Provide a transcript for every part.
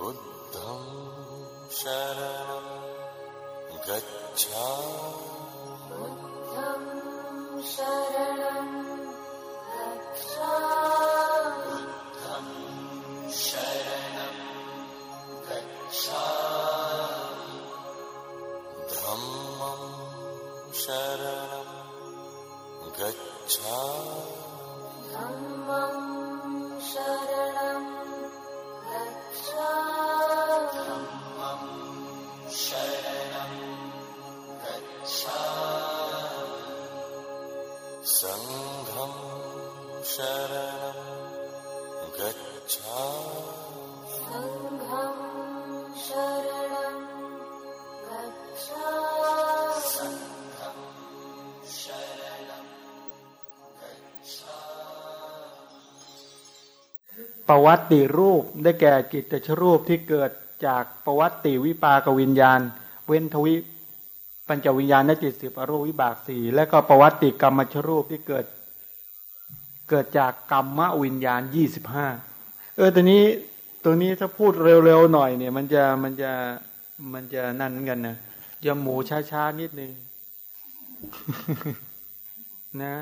बुद्धं शरणं गच्छा बुद्धं शरणं गच्छा बुद्धं शरणं गच्छा धम्मं शरणं गच्छा ประวัติรูปได้แก่จิตตชรูปที่เกิดจากประวัติวิปากวิญญาณ เว้นทวิปัญจวิญญาณนจิตสิบอรูปวิบากสี่และก็ประวัติกรรมชรูปที่เกิด เกิดจากกรรมวิญญาณยี่สิบห้าเออตัวนี้ตัวนี้ถ้าพูดเร็วๆหน่อยเนี่ย มันจะมันจะมันจะนั่นเหมือนกันนะยำหมูช้าๆนิดนึงนะ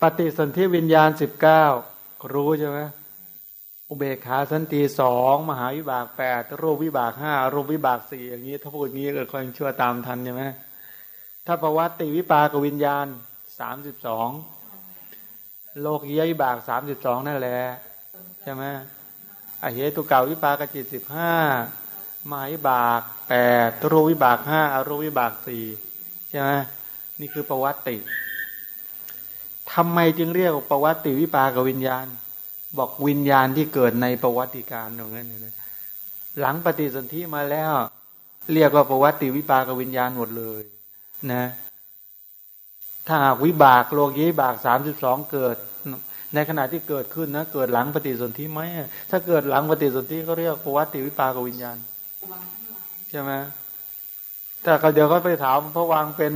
ปฏิสนธิวิญญาณสิบเก้ารู้ใช่ไหม อุเบกขาสันติสองมหาวิบากแปดรูปวิบากห้ารูปวิบากสี่อย่างนี้ ถ้าพูดงี้ก็ค่อยชั่วตามทันใช่ไหมถ้าประวัติวิปากวิญญาณสามสิบสองโลกียวิบากสามสิบสองนั่นแหละใช่ไหมอเหตุเก่าวิปากจิตสิบห้ามหาวิบากแปดรูปวิบากห้าอรูปวิบากสี่ใช่ไหมนี่คือประวัติทำไมจึงเรียกประวัติวิปากวิญญาณ บอกวิญญาณที่เกิดในประวัติการตรงนั้นนะหลังปฏิสนธิมาแล้ว เรียกว่าประวัติวิปากวิญญาณหมดเลย นะ ถ้าหากวิบากโลกีวิบากสามสิบสองเกิด ในขณะที่เกิดขึ้นนะเกิดหลังปฏิสนธิไหมถ้าเกิดหลังปฏิสนธิก็เรียกประวัติวิปากวิญญาณใช่ไหมแต่ก็เดี๋ยวก็ไปถามพระวังเป็น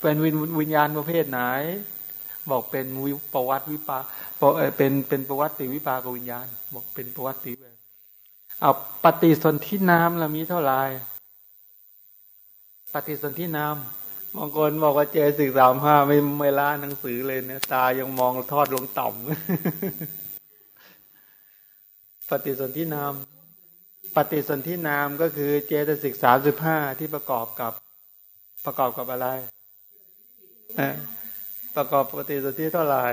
เป็นวิญวิญญาณประเภทไหน บอกเป็นวิประวัติวิปา เป็นเป็นประวัติวิปากวิญญาณ บอกเป็นประวัติเอาปฏิสนธินามละมีเท่าไหร่ปฏิสนธินามบางคนบอกว่าเจสิกสามห้าไม่ไม่ล้าหนังสือเลยเนี่ยตายังมองทอดลงต่ำปฏิสนธินามปฏิสนธินามก็คือเจตสิกสามสิบห้าที่ประกอบกับประกอบกับอะไรประกอบปฏิสนธิเท่าไหร่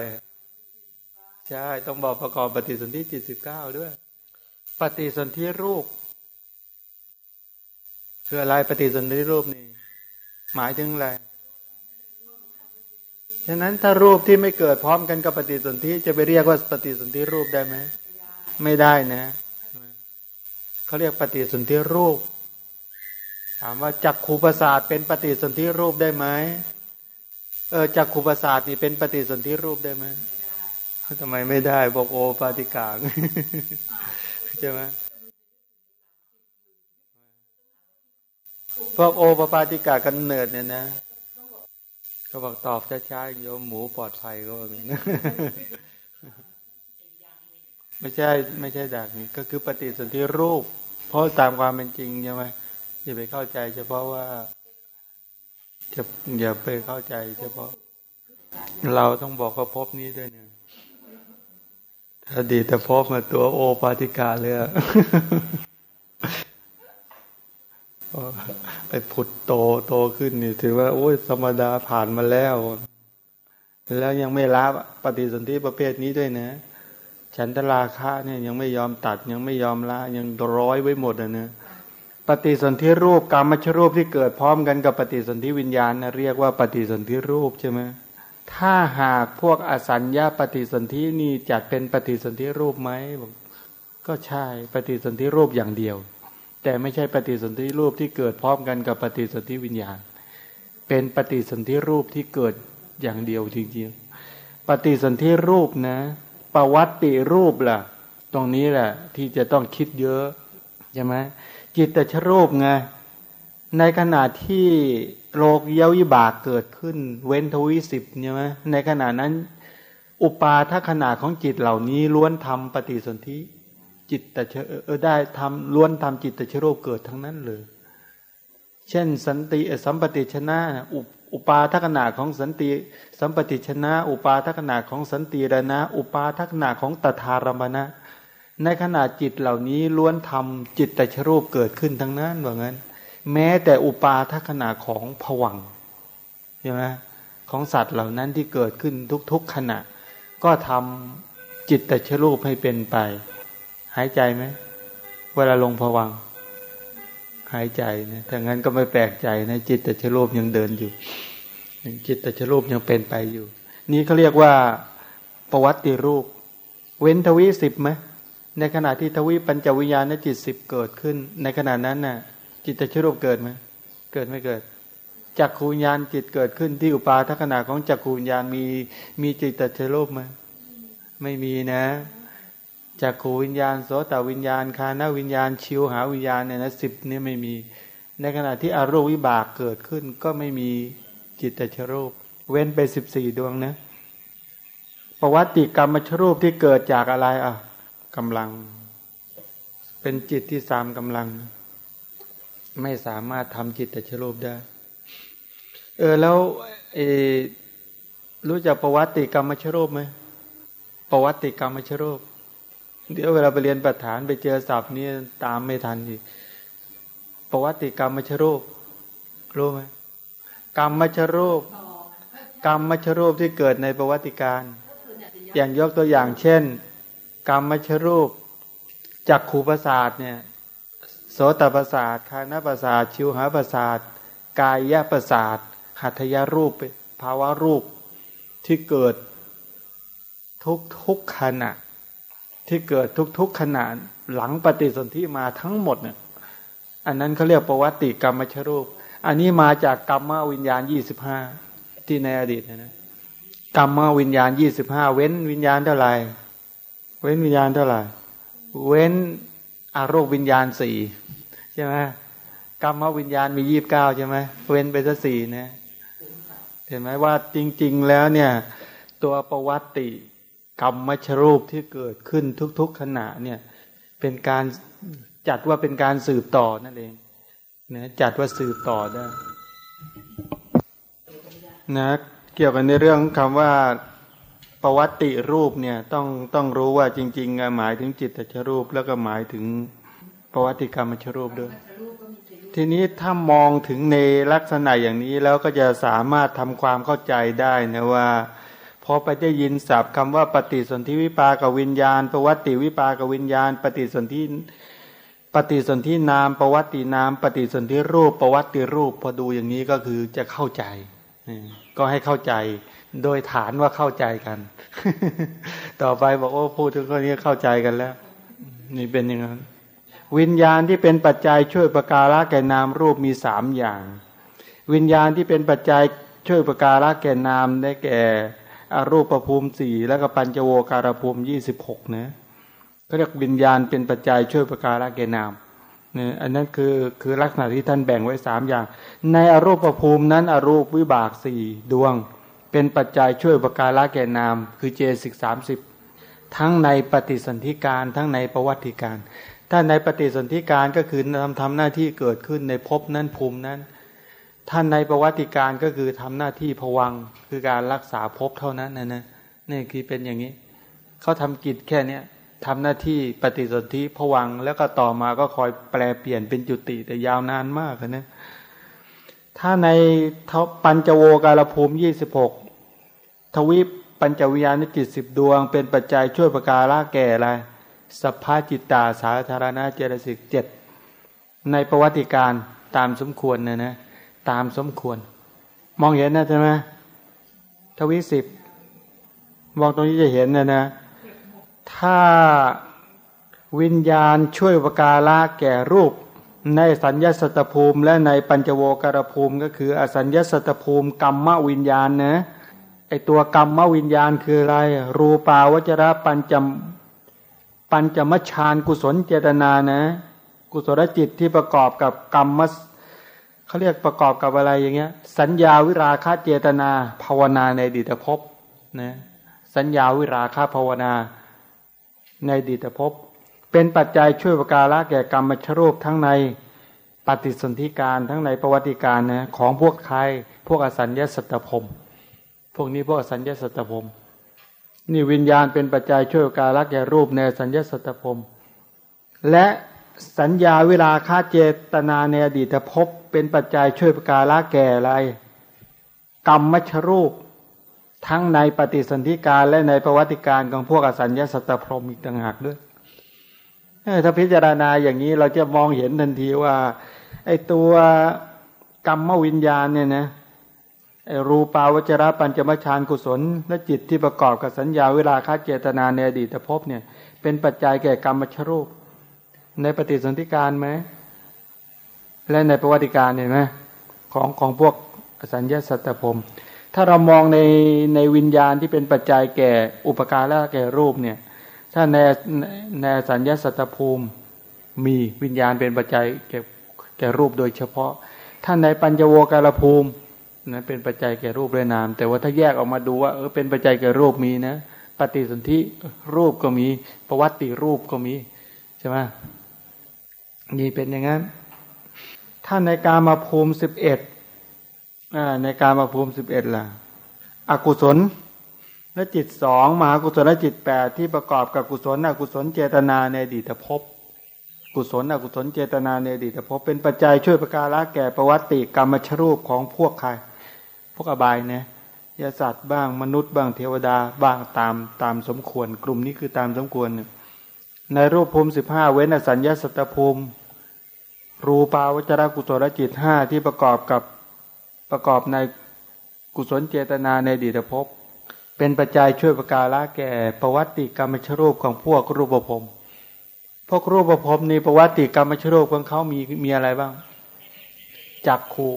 ใช่ ต้องบอกประกอบปฏิสนธิจิตสิบเก้าด้วย ปฏิสนธิรูป คืออะไรปฏิสนธิรูปนี่หมายถึงอะไรฉะนั้นถ้ารูปที่ไม่เกิดพร้อมกันกับปฏิสนธิจะไปเรียกว่าปฏิสนธิรูปได้ไหมไม่ได้นะเขาเรียกปฏิสนธิรูป ถามว่าจักขูประสาทเป็นปฏิสนธิรูปได้ไหมเออจักขูประสาทนี่เป็นปฏิสนธิรูปได้ไหม ทำไมไม่ได้บอกโอปาติกางใช่ไหมพวกโอปปาติกากันเนิดเนี่ยนะเขาบอกตอบช้าๆโยมหมูปลอดภัยก็ว่าอย่างนี้ไม่ใช่ ไม่ใช่ดักนี้ก็คือปฏิสนธิรูป เพราะตามความเป็นจริงใช่ไหมอย่าไปเข้าใจ เฉพาะว่าจะอย่าไปเข้าใจ เฉพาะ เราต้องบอกว่าพบนี้ด้วยเนี่ย อดีตพบมาตัวโอปาติกาเลยอะไปผุดโตโตขึ้นนี่ถือว่า โอ้ยธรรมดาผ่านมาแล้ว แล้วยังไม่รับปฏิสนธิประเภทนี้ด้วยนะ ฉันทราคะเนี่ยยังไม่ยอมตัดยังไม่ยอมละยังร้อยไว้หมดอะนะปฏิสนธิรูปกรรมชรูปที่เกิดพร้อมกันกับปฏิสนธิวิญญาณนะเรียกว่าปฏิสนธิรูปใช่ไหม ถ้าหากพวกอสัญญาปฏิสนธินี่จัดเป็นปฏิสนธิรูปไหมบอกก็ใช่ปฏิสนธิรูปอย่างเดียว แต่ไม่ใช่ปฏิสนธิรูปที่เกิดพร้อมกันกับปฏิสนธิวิญญาณ เป็นปฏิสนธิรูปที่เกิดอย่างเดียวจริงๆปฏิสนธิรูปนะประวัติรูปล่ะ ตรงนี้แหละที่จะต้องคิดเยอะใช่ไหมจิตตชรูปไงในขณะที่ โลกเยาวิบากเกิดขึ้น เว้นทวิสิบใช่ไหมในขณะนั้น อุปาทัขนาของจิตเหล่านี้ล้วนทำปฏิสนธิจิตตชเออได้ทำล้วนทำจิตตชโรูปเกิดทั้งนั้นเลย เช่น สันติสัมปติชนะอุอุปาทักษณะของสันติ สัมปติชนะ อุปาทักษณะของสันติรณะอุปาทักษณะของตถารมณะในขณะจิตเหล่านี้ล้วนทำจิตตชรูปเกิดขึ้นทั้งนั้นว่างั้น แม้แต่อุปาทักษณะของผวังใช่ไหมของสัตว์เหล่านั้นที่เกิดขึ้นทุกๆขณะ ก็ทำจิตตชรูปให้เป็นไป หายใจไหมเวลาลงผวัง หายใจนะถ้างั้นก็ไม่แปลกใจนะจิตตชรูปยังเดินอยู่จิตตชรูปยังเป็นไปอยู่ นี่เขาเรียกว่าประวัติรูป เว้นทวีสิบไหมในขณะที่ทวีปัญจวิญญาณจิตสิบเกิดขึ้น ในขณะนั้นน่ะ จิตตชรูปเกิดไหมเกิดไม่เกิดจักขูญญาณจิตเกิดขึ้นที่อุปาทัขณะของจักขูญญาณมีมีจิตตชรูปไหมไม่มีนะจักขูวิญญาณโสตวิญญาณคานวิญญาณ ชิวหาวิญญาณเนี่ยนะสิบนี่ไม่มี ในขณะที่อารมณ์วิบากเกิดขึ้น ก็ไม่มีจิตตชรูป เว้นไปสิบสี่ดวงนะประวัติกรรมชรูปที่เกิดจากอะไรอะกำลัง เป็นจิตที่สามกำลัง ไม่สามารถทำจิตตชรูปได้ เออแล้วเอรู้จักประวัติกรรมชรูปไหมประวัติกรรมชรูป เดี๋ยวเวลาไปเรียนประฐานไปเจอศัพท์นี้ตามไม่ทันอีกประวัติกรรมชรูปรู้ไหมกรรมชรูป กรรมชรูปที่เกิดในประวัติการ อย่างยกตัวอย่างเช่น กรรมมชรูปจากขูประสาทเนี่ย โสตประสาทคานประสาท ชิวหาประสาท กายะประสาทหัตยรูปภาวะรูปที่เกิดทุกทุกขณะ ที่เกิดทุกๆขณะหลังปฏิสนธิมาทั้งหมดเนี่ยอันนั้นเขาเรียกประวัติกรรมชรูป อันนี้มาจากกรรมวิญญาณยี่สิบห้าที่ในอดีตนะกรรมวิญญาณยี่สิบห้าเว้นวิญญาณเท่าไหร่ เว้นวิญญาณเท่าไหร่ เว้นอารมณ์วิญญาณสี่ ใช่ไหมกรรมวิญญาณมียี่บเก้าใช่ไหมเว้นไปสักสี่เนี่ยเห็นไหมว่าจริง ๆ แล้วเนี่ย ตัวประวัติกรรมมชรูปที่เกิดขึ้นทุก ๆ ขณะเนี่ย เป็นการจัดว่าเป็นการสืบต่อนั่นเองนะจัดว่าสืบต่อได้นะเกี่ยวกันในเรื่องคำว่าประวัติรูปเนี่ยต้องต้องรู้ว่าจริงๆหมายถึงจิตตชรูปแล้วก็หมายถึง ประวัติกรรมชรูปด้วย ทีนี้ถ้ามองถึงในลักษณะอย่างนี้แล้วก็จะสามารถทำความเข้าใจได้นะว่าพอไปได้ยินศัพท์คำว่าปฏิสนธิวิปากับวิญญาณ ประวัติวิปากับวิญญาณ ปฏิสนธิปฏิสนธินามประวัตินาม ปฏิสนธิรูปประวัติรูป พอดูอย่างนี้ก็คือจะเข้าใจก็ให้เข้าใจ โดยฐานว่าเข้าใจกัน ต่อไปบอกว่าพูดถึงคนนี้เข้าใจกันแล้ว นี่เป็นอย่างนั้น วิญญาณที่เป็นปัจจัยช่วยประการะแก่นามรูปมีสามอย่าง วิญญาณที่เป็นปัจจัยช่วยประการะแก่นามได้แก่อรูปภูมิสี่แล้วก็ปัญจโวการภูมิยี่สิบหกนะก็เรียกวิญญาณเป็นปัจจัยช่วยประการะเกนามเนี่ยอันนั้นคือคือลักษณะที่ท่านแบ่งไว้สามอย่าง ในอรูปภูมินั้นอรูปวิบากสี่ดวง เป็นปัจจัยช่วยประการะแก่นาม คือเจสิกสามสิบทั้งในปฏิสนธิการทั้งในประวัติการ ถ้าในปฏิสนธิการก็คือทำทำหน้าที่เกิดขึ้นในภพนั้นภูมินั้น ท่านในประวัติการก็คือทำหน้าที่ผวังคือการรักษาภพเท่านั้นนะนะนี่คือเป็นอย่างนี้ เขาทำกิจแค่เนี้ยทำหน้าที่ปฏิสนธิผวังแล้วก็ต่อมาก็คอยแปลเปลี่ยนเป็นจุติแต่ยาวนานมากนะถ้าในปัญจโวการภูมิยี่สิบหกทวิปปัญจวิญญาณจิตสิบดวง เป็นปัจจัยช่วยประการละแก่อะไร สภาจิตตาสาธารณะเจรสิกเจ็ดในประวัติการตามสมควรนะนะ ตามสมควร มองเห็นนะใช่ไหมทวิสิบมองตรงนี้จะเห็นนะนะ ถ้าวิญญาณช่วยประกาละแก่รูป ในสัญญาสัตภูมิและในปัญจโวการภูมิก็คือ อสัญญาสัตภูมิกรรมวิญญาณนะไอตัวกรรมวิญญาณคืออะไร รูปาวจระปัญจ ปัญจมชานกุศลเจตนานะ กุศลจิตที่ประกอบกับกรรมเขาเรียกประกอบกับอะไรอย่างเงี้ย สัญญาวิราคาเจตนา ภาวนาในดิตภพนะสัญญาวิราคาภาวนาในดิตภพเป็นปัจจัยช่วยประการละแก่กรรมมชรูปทั้งในปฏิสนธิการทั้งในประวัติการนะของพวกใครพวกอสัญญาสัตตพมพวกนี้พวกอสัญญาสัตตพม นี่วิญญาณเป็นปัจจัยช่วยการละแก่รูปในสัญญาสัตตพรมและสัญญาเวลาคาเจตนาในอดีตภพเป็นปัจจัยช่วยการละแก่อะไร กรรมมชรูป ทั้งในปฏิสนธิการและในประวัติการของพวกอสัญญาสัตตพรมอีกต่างหากด้วยถ้าพิจารณาอย่างนี้เราจะมองเห็นทันทีว่า ไอ้ตัวกรรมวิญญาณเนี่ยนะ รูปาวจระปัญจมชานกุศล และจิตที่ประกอบกับสัญญาเวลาคาเจตนาในอดีตภพเนี่ย เป็นปัจจัยแก่กรรมชรูป ในปฏิสนธิการไหมและในประวัติการเห็นไหมของของพวกสัญญาสัตตพรมถ้าเรามองในในวิญญาณที่เป็นปัจจัยแก่อุปการและแก่รูปเนี่ย ถ้าในในสัญญาสัตตภูมิมีวิญญาณเป็นปัจจัยแก่แก่รูปโดยเฉพาะ ถ้าในปัญจโวการภูมิ นั้นเป็นปัจจัยแก่รูปด้วยนาม แต่ว่าถ้าแยกออกมาดูว่าเออเป็นปัจจัยแก่รูปมีนะ ปฏิสนธิรูปก็มี ประวัติรูปก็มีใช่ไหมนี่เป็นอย่างนั้น ถ้าในการมาภูมิสิบเอ็ดในการมาภูมิสิบเอ็ดล่ะ อกุศลและจิตสองมหากุศลและจิตแปดที่ประกอบกับกุศลอกุศลเจตนาในอดีตภพกุศลอกุศลเจตนาในอดีตภพเป็นปัจจัยช่วยประการละแก่ประวัติกรรมชรูปของพวกใคร พวกอบายเนี่ยยาสัตว์บ้างมนุษย์บ้างเทวดาบ้างตามตามสมควร กลุ่มนี้คือตามสมควร ในรูปภูมิสิบห้าเว้นอสัญญาสัตตภูมิ รูปาวจรกุศลจิตห้าที่ประกอบกับประกอบในกุศลเจตนาในดีตภพเป็นปัจจัยช่วยประกาละแก่ประวัติกรรมชรูปของพวกรูปภพพวกรูปภพนี้ประวัติกรรมชรูปของเขามีมีอะไรบ้างจักขุ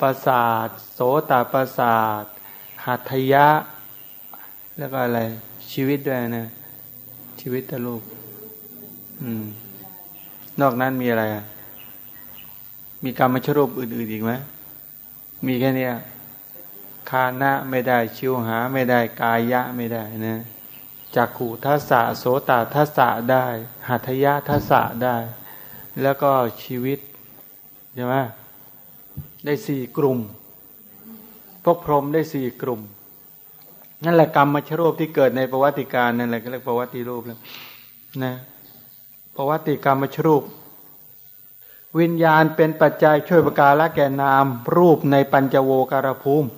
ประสาท โสตประสาท หัตถยะ แล้วก็อะไร ชีวิตด้วยนะ ชีวิตตลูก อืม นอกนั้นมีอะไรอะ มีกรรมชรูปอื่น ๆ อีกไหมมีแค่นี้คานะไม่ได้ ชิวหาไม่ได้ กายะไม่ได้นะจักขู่ทัศะโสตทัศะได้ หัตถยะทัศะได้ แล้วก็ชีวิตใช่ไหม ได้สี่กลุ่ม พวกพรหมได้สี่กลุ่ม นั่นแหละกรรมมชรูปที่เกิดในประวัติการนั่นแหละก็เรียกประวัติรูปแล้วนะประวัติกรรมมชรูป วิญญาณเป็นปัจจัยช่วยประกาละแก่นามรูปในปัญจโวการภูมิ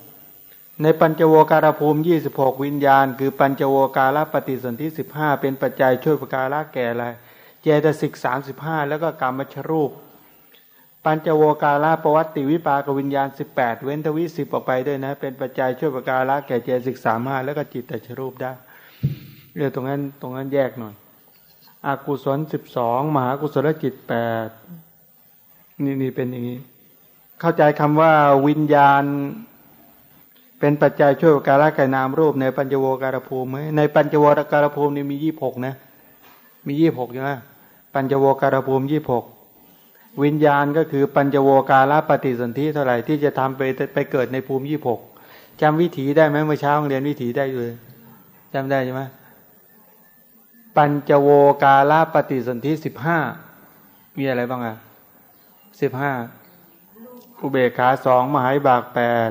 ในปัญจโวการภูมิยี่สิบหกวิญญาณ คือปัญจโวการปฏิสนธิสิบห้าเป็นปัจจัยช่วยประกาละแก่อะไรเจตสิกสามสิบห้าแล้วก็กรรมชรูป ปัญจโวการะประวัติวิปากวิญญาณสิบแปดเว้นทวิสิบออกไปด้วยนะ เป็นปัจจัยช่วยประกาละแก่เจสิกสามห้าแล้วก็จิตแต่ชรูปได้เรื่องตรงนั้นตรงนั้นแยกหน่อยอากุศลสิบสองมหากุศลจิตแปดนี่นี่เป็นอย่างนี้ เข้าใจคำว่าวิญญาณ เป็นปัจจัยช่วยการะแกายนามรูปในปัญจโวการภูมิไหมในปัญจโวการภูมินี่มียี่หกนะ มียี่หกใช่ไหมปัญจโวการภูมิยี่หก วิญญาณก็คือปัญจโวการะปฏิสนธิเท่าไหร่ที่จะทำไปไปเกิดในภูมิยี่หกจำวิถีได้ไหมเมื่อเช้าเรียนวิถีได้เลยจำได้ใช่ไหมปัญจโวการะปฏิสนธิสิบห้ามีอะไรบ้างอะสิบห้าอุเบกขาสองมหายบากแปด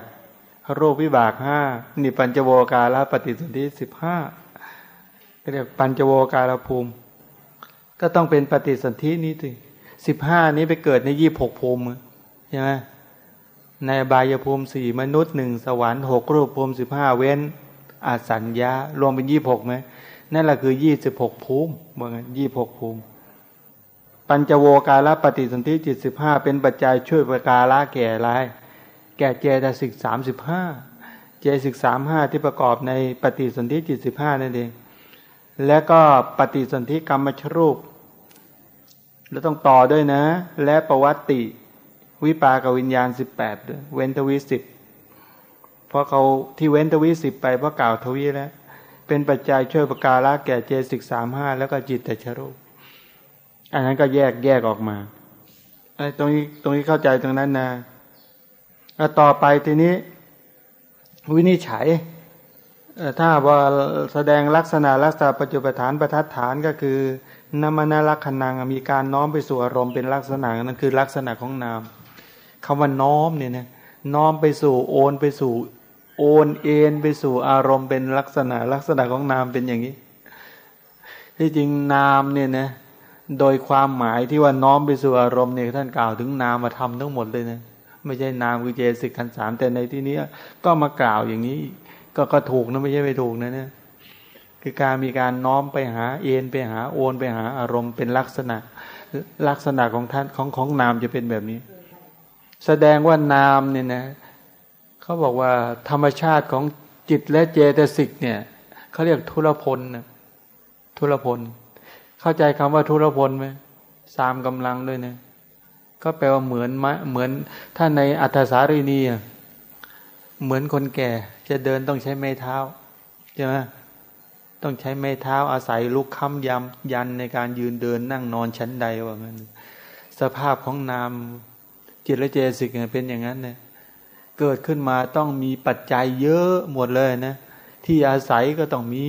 รูปวิบากห้านี่ปัญจโวการะปฏิสนธิสิบห้าเรียกปัญจโวการภูมิ ก็ต้องเป็นปฏิสนธินี้สิ สิบห้านี้ไปเกิดในยี่หกภูมิใช่ไหมในบายภูมิสี่มนุษย์หนึ่งสวรรค์หกรูปภูมิสิบห้าเว้นอาสัญญารวมเป็นยี่หกไหมนั่นแหละคือยี่สิบหกภูมิเมื่อไงยี่หกภูมิ ปัญจโวการะปฏิสนธิจิตสิบห้าเป็นปัจจัยช่วยประกาละแก่อะไรแก่เจตสิกสามสิบห้าเจสิกสามห้าที่ประกอบในปฏิสนธิจิตสิบห้านั่นเอง และก็ปฏิสนธิกรรมชรูป แล้วต้องต่อด้วยนะ และประวัติ วิปากวิญญาณสิบแปดเว้นทวีสิบเพราะเขาที่เว้นทวีสิบไปเพราะกล่าวทวีแล้ว เป็นปัจจัยช่วยประกาละแก่เจสิกสามห้าแล้วก็จิตแต่ชรูปอันนั้นก็แยกแยกออกมาไอ้ตรงนี้ตรงนี้เข้าใจตรงนั้นนะแล้วต่อไปทีนี้ วินิจฉัยถ้าว่าแสดงลักษณะลักษณะปัจจุบันฐานประทัดฐานก็คือ นามนาลักขณังมีการน้อมไปสู่อารมณ์เป็นลักษณะนั่นคือลักษณะของนามคำว่าน้อมเนี่ยนะน้อมไปสู่โอนไปสู่โอนเอ็นไปสู่อารมณ์เป็นลักษณะ ลักษณะของนามเป็นอย่างนี้ ที่จริงนามเนี่ยนะโดยความหมายที่ว่าน้อมไปสู่อารมณ์เนี่ยท่านกล่าวถึงนามมาทำทั้งหมดเลยนะไม่ใช่นามคือเจสิกขันสามแต่ในที่นี้ก็มากล่าวอย่างนี้ ก็ก็ถูกนะไม่ใช่ไม่ถูกนะเนี่ย คือการมีการน้อมไปหาเอ็นไปหาโอนไปหาอารมณ์เป็นลักษณะ ลักษณะของท่านของของนามจะเป็นแบบนี้ แสดงว่านามเนี่ยนะเขาบอกว่าธรรมชาติของจิตและเจตสิกเนี่ยเขาเรียกทุรพลนะทุรพล เข้าใจคำว่าทุรพลไหมสามกำลังด้วยนะก็แปลว่าเหมือนมะเหมือนถ้าในอัตสารีนีเหมือนคนแก่จะเดินต้องใช้ไม้เท้าใช่ไหม ต้องใช้ไม้เท้าอาศัยลุกค้ำยำยันในการยืนเดินนั่งนอนชั้นใดว่างั้นสภาพของนามจิตและเจสิกเป็นอย่างนั้นเนี่ยเกิดขึ้นมาต้องมีปัจจัยเยอะหมดเลยนะ ที่อาศัยก็ต้องมี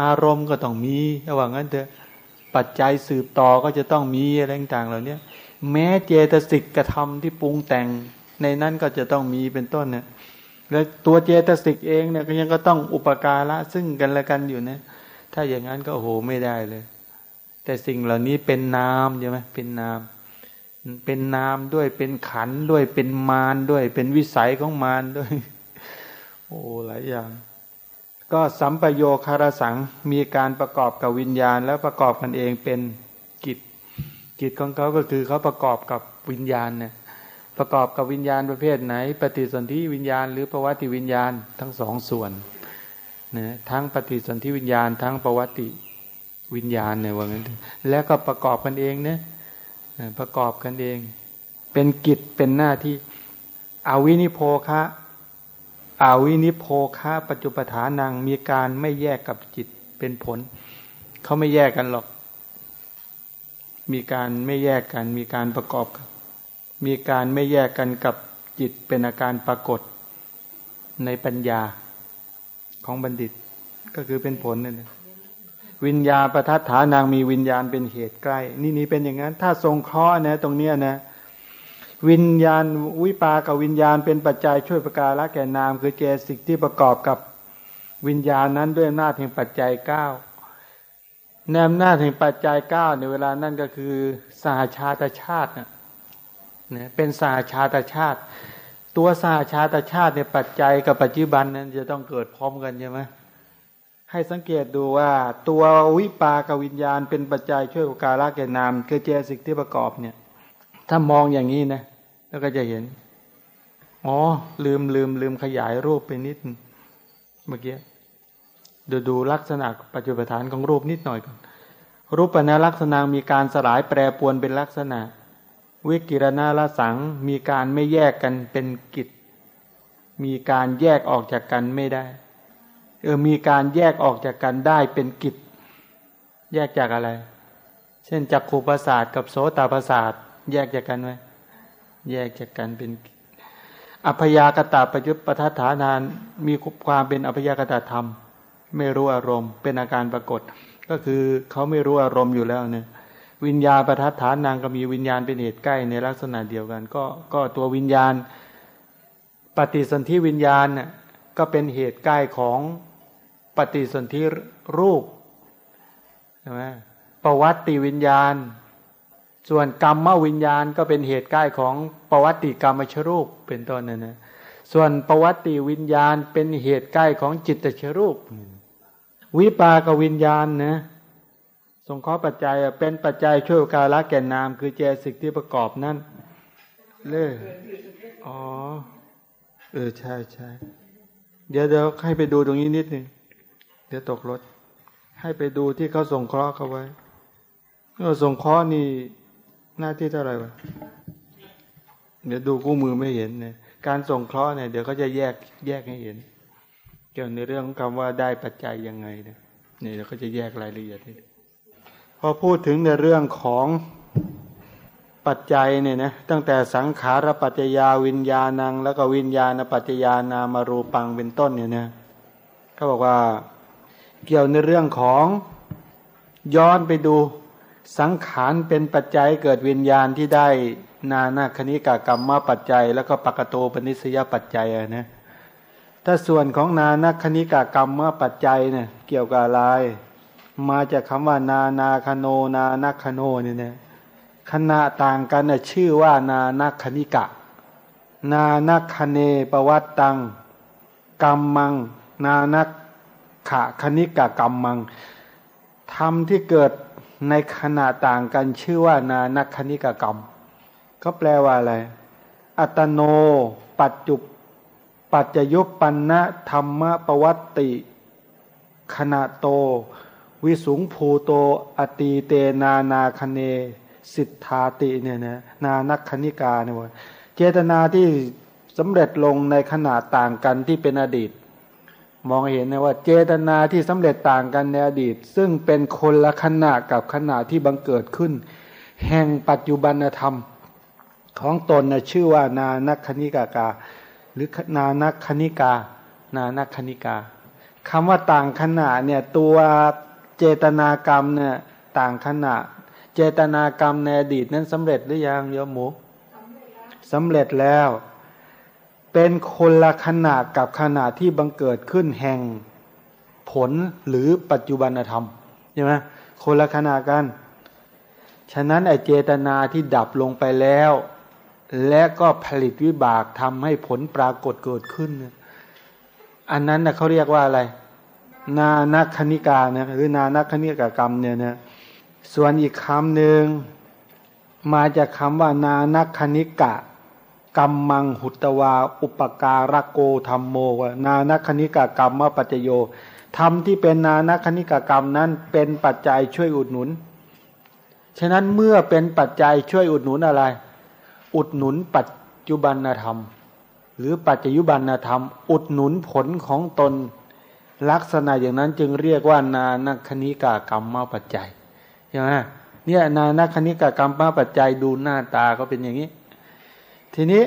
อารมณ์ก็ต้องมีว่างั้นเถอะปัจจัยสืบต่อก็จะต้องมีอะไรต่างๆเหล่านี้แม้เจตสิกกระทำที่ปรุงแต่งในนั้นก็จะต้องมีเป็นต้นเนี่ย แล้วตัวเจตสิกเองเนี่ยก็ยังก็ต้องอุปการะซึ่งกันและกันอยู่นะถ้าอย่างนั้นก็โหไม่ได้เลย แต่สิ่งเหล่านี้เป็นนามใช่ไหมเป็นนาม เป็นนามด้วยเป็นขันด้วยเป็นมารด้วย เป็นวิสัยของมารด้วย โอ้หลายอย่าง ก็สัมปโยคารสังมีการประกอบกับวิญญาณ แล้วประกอบกันเองเป็นกิจ กิจของเขาก็คือเขาประกอบกับวิญญาณเนี่ย ประกอบกับวิญญาณประเภทไหน ปฏิสนธิวิญญาณ หรือประวัติวิญญาณทั้งสองส่วนนะทั้งปฏิสนธิวิญญาณ ทั้งประวัติวิญญาณเนี่ยว่างั้นแล้วก็ประกอบกันเองเนี่ยประกอบกันเอง เป็นกิจเป็นหน้าที่อาวินิโพคะอาวินิโพคะปัจจุปฐานังมีการไม่แยกกับจิตเป็นผลเขาไม่แยกกันหรอก มีการไม่แยกกัน มีการประกอบกัน มีการไม่แยกกันกับจิตเป็นอาการปรากฏในปัญญาของบัณฑิตก็คือเป็นผลนั่นเองวิญญาประทัดฐานางมีวิญญาณเป็นเหตุใกล้ นี่นี่เป็นอย่างนั้น ถ้าทรงเคราะห์นะ ตรงเนี้ยนะ วิญญาณวิปากับวิญญาณเป็นปัจจัยช่วยประกาละแก่นาม คือเจสิกที่ประกอบกับวิญญาณนั้นด้วยอำนาจแห่งปัจจัยเก้าในอำนาจแห่งปัจจัยเก้าในเวลานั่นก็คือสหชาตชาตินะ นะเป็นสาชาตชาติ ตัวสาชาตชาติเนี่ยปัจจัยกับปัจจุบันนั้นจะต้องเกิดพร้อมกันใช่ไหมให้สังเกตดูว่าตัววิปากวิญญาณเป็นปัจจัยช่วยการะแก่นามคือเจสิกที่ประกอบเนี่ย ถ้ามองอย่างนี้นะแล้วก็จะเห็น อ๋อ ลืมลืมลืมขยายรูปไปนิด เมื่อกี้ดูดูลักษณะปัจจุบันของรูปนิดหน่อยก่อนรูปปัญลักษณะมีการสลายแปรปวนเป็นลักษณะ วิกิรณาละสังมีการไม่แยกกันเป็นกิจ มีการแยกออกจากกันไม่ได้ เออมีการแยกออกจากกันได้เป็นกิจ แยกจากอะไร เช่นจักขูประสาทกับโสตประสาทแยกจากกันไหมแยกจากกันเป็นอัพยากตาประยุทธ์ประทัฐานานมีความเป็นอัพยากตาธรรม ไม่รู้อารมณ์ เป็นอาการปรากฏ ก็คือเขาไม่รู้อารมณ์อยู่แล้วเนี่ย วิญญาณประทัดฐานนางก็มีวิญญาณเป็นเหตุใกล้ในลักษณะเดียวกัน ก็ก็ตัววิญญาณ ปฏิสนธิวิญญาณน่ะก็เป็นเหตุใกล้ของปฏิสนธิรูปใช่ไหมประวัติวิญญาณ ส่วนกรรมวิญญาณก็เป็นเหตุใกล้ของประวัติกรรมชรูปเป็นต้นนั่นนะส่วนประวัติวิญญาณเป็นเหตุใกล้ของจิตชรูป วิปากวิญญาณนะ งเคราะห์ปัจจัยเป็นปัจจัยช่วยกาละแก่นนาม คือเจสิกที่ประกอบนั่นเล่อ๋อ เออใช่ใช่เดี๋ยวเดี๋ยวให้ไปดูตรงนี้นิดหนึ่งเดี๋ยวตกรถ ให้ไปดูที่เขาส่งเคราะห์เขาไว้ก็ส่งเคราะห์นี่หน้าที่เท่าไหร่วะเดี๋ยวดูกู้มือไม่เห็นเนี่ยการส่งเคราะห์เนี่ยเดี๋ยวเขาจะแยกแยกให้เห็น เกี่ยวในเรื่องของคำว่าได้ปัจจัยยังไงเนี่ยเนี่เดี๋ยวเขาจะแยกรายละเอียดให้ พอพูดถึงในเรื่องของปัจจัยเนี่ยนะตั้งแต่สังขารปัจจยาวิญญาณัง แล้วก็วิญญาณปัจจยานามารูปังเป็นต้นเนี่ยนะเขาบอกว่าเกี่ยวในเรื่องของย้อนไปดูสังขารเป็นปัจจัยเกิดวิญญาณที่ได้นานาคณิกากรรมมาปัจจัย แล้วก็ปกโตปนิสยปัจจัยนะถ้าส่วนของนานาคณิกากรรมมาปัจจัยเนี่ยเกี่ยวกับอะไร มาจากคำว่านานาคโนนานาคโนเนี่ยนะขณะต่างกันนะชื่อว่านานาคณิกะ นานาคเนปวัตตังกรรมมัง นานักขะคณิกะกรรมมังธรรมที่เกิดในขณะต่างกันชื่อว่านานักคณิกกรรม ก็แปลว่าอะไร อัตโน ปัจจุปัจจยุปปันนะธรรมปวัตติ ขณะโต วิสุงภูโตอตีเตนานาคเน สิทธาติเนี่ยนะนานักคณิกาเนี่ยว่าเจตนาที่สำเร็จลงในขณะต่างกันที่เป็นอดีต มองเห็นนะว่า เจตนาที่สำเร็จต่างกันในอดีต ซึ่งเป็นคนละขณะกับขณะที่บังเกิดขึ้น แห่งปัจจุบันธรรมของตนนะชื่อว่านานักคณิกากา หรือนานักคณิกา นานักคณิกาคำว่าต่างขณะเนี่ยตัว เจตนากรรมเนี่ยต่างขณะ เจตนากรรมในอดีตนั้นสำเร็จหรือยังโยมหมูสำเร็จแล้ว เป็นคนละขณะกับขณะที่บังเกิดขึ้นแห่งผลหรือปัจจุบันธรรมใช่ไหมคนละขณะกัน ฉะนั้นไอเจตนาที่ดับลงไปแล้ว และก็ผลิตวิบากทำให้ผลปรากฏเกิดขึ้น อันนั้นนะเขาเรียกว่าอะไร นานักคณิกานะหรือนานักคณิกากรรมเนี่ยนะส่วนอีกคำหนึ่งมาจากคำว่านานักคณิกะกรรมมังหุตวา อุปการะโกธรรมโมวนานัคณิกากรรมปัจจโยธรรมที่เป็นนานัคณิกากรรมนั้นเป็นปัจจัยช่วยอุดหนุน ฉะนั้นเมื่อเป็นปัจจัยช่วยอุดหนุนอะไร อุดหนุนปัจจุบันธรรม หรือปัจจยุบันธรรม อุดหนุนผลของตน ลักษณะอย่างนั้นจึงเรียกว่า นานัคณิกากรรมมาปัจจัยใช่ไหมเนี่ยนานัคณิกากรรมมาปัจจัยดูหน้าตาก็เป็นอย่างนี้ ทีนี้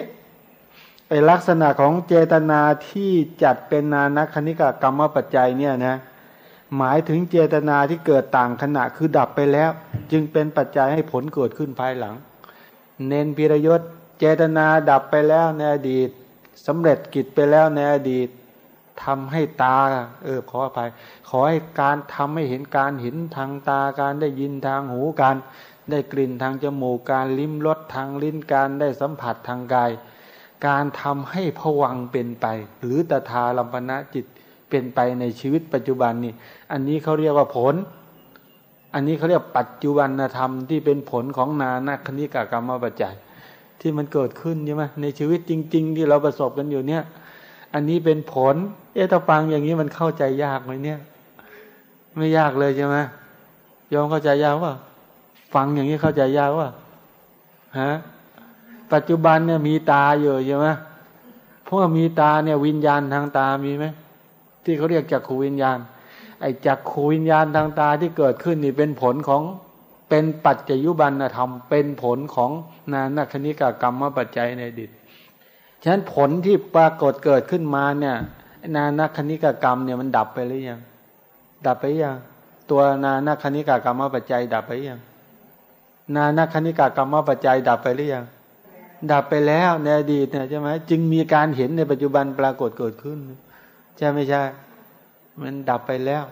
ไอลักษณะของเจตนาที่จัดเป็นนานัคณิกากรรมปัจจัยเนี่ยนะหมายถึงเจตนาที่เกิดต่างขณะคือดับไปแล้ว จึงเป็นปัจจัยให้ผลเกิดขึ้นภายหลัง เน้นพิรยศเจตนาดับไปแล้วในอดีตสำเร็จกิจไปแล้วในอดีต ทำให้ตา เออขออภัย ขอให้การทำให้เห็นการเห็นทางตาการได้ยินทางหูการได้กลิ่นทางจมูกการลิ้มรสทางลิ้นการได้สัมผัสทางกาย การทำให้ผวังเป็นไป หรือตถาลัมปณะจิตเป็นไปในชีวิตปัจจุบันนี่อันนี้เขาเรียกว่าผล อันนี้เขาเรียกปัจจุบันธรรมที่เป็นผลของนานาคณิกากรรมปัจจัย ที่มันเกิดขึ้นใช่ไหมในชีวิตจริง ๆ ที่เราประสบกันอยู่เนี่ย อันนี้เป็นผล เอตฟังอย่างนี้มันเข้าใจยากไหมเนี่ย ไม่ยากเลยใช่ไหมยอมเข้าใจยากว่าฟังอย่างนี้เข้าใจยากว่าฮะปัจจุบันเนี่ยมีตาอยู่ใช่ไหมเพราะมีตาเนี่ยวิญญาณทางตามีไหมที่เขาเรียกจักขูวิญญาณ ไอ้จักขูวิญญาณทางตาที่เกิดขึ้นนี่เป็นผลของเป็นปัจจยุบันธรรม เป็นผลของนานาคณิกากรรมปัจจัยในดิต ฉะนั้นผลที่ปรากฏเกิดขึ้นมาเนี่ย นานาคณิกกรรมเนี่ยมันดับไปหรือยัง ดับไปยัง ตัวนานาคณิกกรรมปัจจัย ดับไปยัง นานาคณิกกรรมปัจจัย ดับไปหรือยัง ดับไปแล้วในอดีตเนี่ยใช่ไหมจึงมีการเห็นในปัจจุบันปรากฏเกิดขึ้น ใช่ไม่ใช่ มันดับไปแล้ว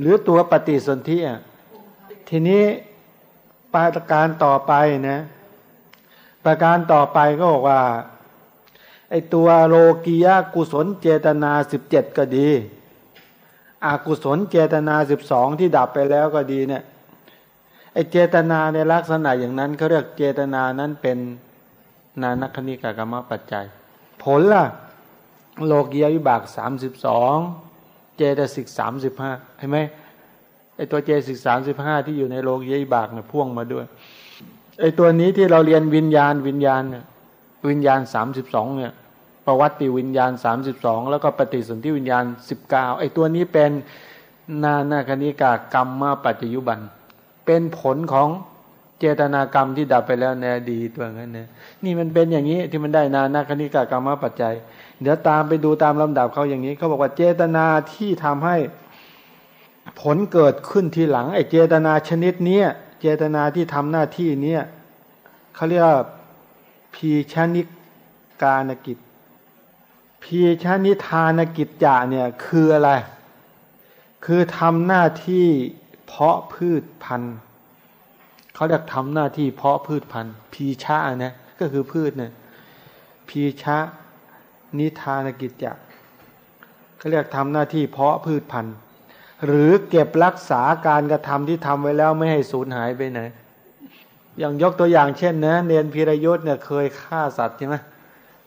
หรือตัวปฏิสนธิอะทีนี้ประการต่อไปนะ ประการต่อไปก็บอกว่า ไอตัวโลกียกุศลเจตนาสิบเจ็ดก็ดีอากุศลเจตนาสิบสองที่ดับไปแล้วก็ดีเนี่ยไอเจตนาในลักษณะอย่างนั้นเขาเรียกเจตนานั้นเป็นนานัคณิกากรรมปัจจัย ผลล่ะ โลกียวิบากสามสิบสองเจตสิกสามสิบห้าเห็นไหมไอตัวเจตสิกสามสิบห้าที่อยู่ในโลกียวิบากเนี่ยพ่วงมาด้วยไอตัวนี้ที่เราเรียนวิญญาณวิญญาณเนี่ย วิญญาณสามสิบสองเนี่ยประวัติวิญญาณสามสิบสองแล้วก็ปฏิสนธิวิญญาณสิบเก้าไอตัวนี้เป็นนานาคณิกากรรมมาปัจจยุบัน เป็นผลของเจตนากรรมที่ดับไปแล้วในอดีตตัวนั้นนะนี่มันเป็นอย่างนี้ที่มันได้นานาคณิกากรรมปัจจัย เดี๋ยวตามไปดูตามลำดับเขาอย่างนี้เขาบอกว่าเจตนาที่ทำให้ผลเกิดขึ้นทีหลังไอ้เจตนาชนิดเนี้ยเจตนาที่ทำหน้าที่เนี้ยเขาเรียกว่า พีชานิกานกิจ พีชานิทานกิจจะเนี่ยคืออะไร คือทำหน้าที่เพาะพืชพันธุ์เขาเรียกทำหน้าที่เพาะพืชพันธุ์ พีชานะก็คือพืชเนี่ยพีชานิทานกิจจะเขาเรียกทำหน้าที่เพาะพืชพันธุ์ หรือเก็บรักษาการกระทำที่ทำไว้แล้วไม่ให้สูญหายไปไหน อย่างยกตัวอย่างเช่นนะเนนพิรยศเนี่ยเคยฆ่าสัตว์ใช่ไหม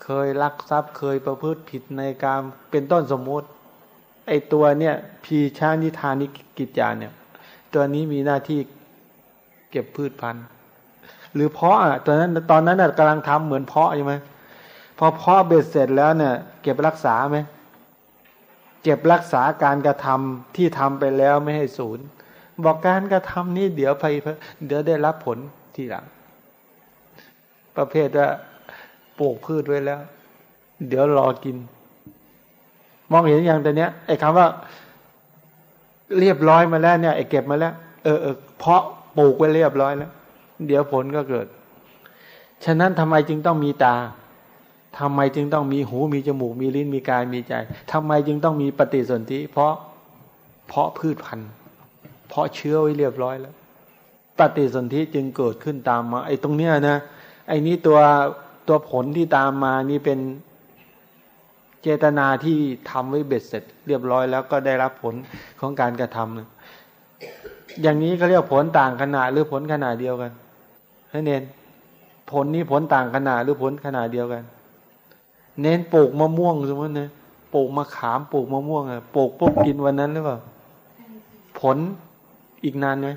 เคยลักทรัพย์เคยประพฤติผิดในการเป็นต้นสมมุติ ไอตัวเนี่ยพีชานิทานิกิจจาเนี่ย ตัวนี้มีหน้าที่เก็บพืชพันธุ์ หรือเพาะอะตอนนั้นตอนนั้นน่ะกำลังทำเหมือนเพาะใช่ไหมพอเพาะเบ็ดเสร็จแล้วเนี่ย เก็บรักษาไหมเก็บรักษาการกระทำที่ทำไปแล้วไม่ให้สูญบอกการกระทำนี้เดี๋ยวไปเดี๋ยวได้รับผล ทีหลัง ประเภทว่าปลูกพืชไว้แล้ว เดี๋ยวรอกิน มองเห็นอย่างแต่เนี้ยไอ้คำว่า เรียบร้อยมาแล้วเนี่ยไอ้เก็บมาแล้ว เออเออเพาะปลูกไว้เรียบร้อยแล้ว เดี๋ยวผลก็เกิด ฉะนั้นทำไมจึงต้องมีตาทำไมจึงต้องมีหูมีจมูก มีลิ้นมีกายมีใจทำไมจึงต้องมีปฏิสนธิเพราะเพราะพืชพันธุ์ เพราะเชื้อไว้เรียบร้อยแล้ว ปฏิสนธิจึงเกิดขึ้นตามมา ไอ้ตรงเนี้ยนะไอ้นี้ตัวตัวผลที่ตามมานี่เป็นเจตนาที่ทำไว้เบ็ดเสร็จ เรียบร้อยแล้วก็ได้รับผลของการกระทำอย่างนี้เขาเรียกผลต่างขนาดหรือผลขนาดเดียวกันให้เน้นผลนี้ผลต่างขนาดหรือผลขนาดเดียวกัน เน้นปลูกมะม่วงสมมตินะปลูกมะขามปลูกมะม่วงอะปลูกปุ๊บกินวันนั้นหรือเปล่าผลอีกนานไหม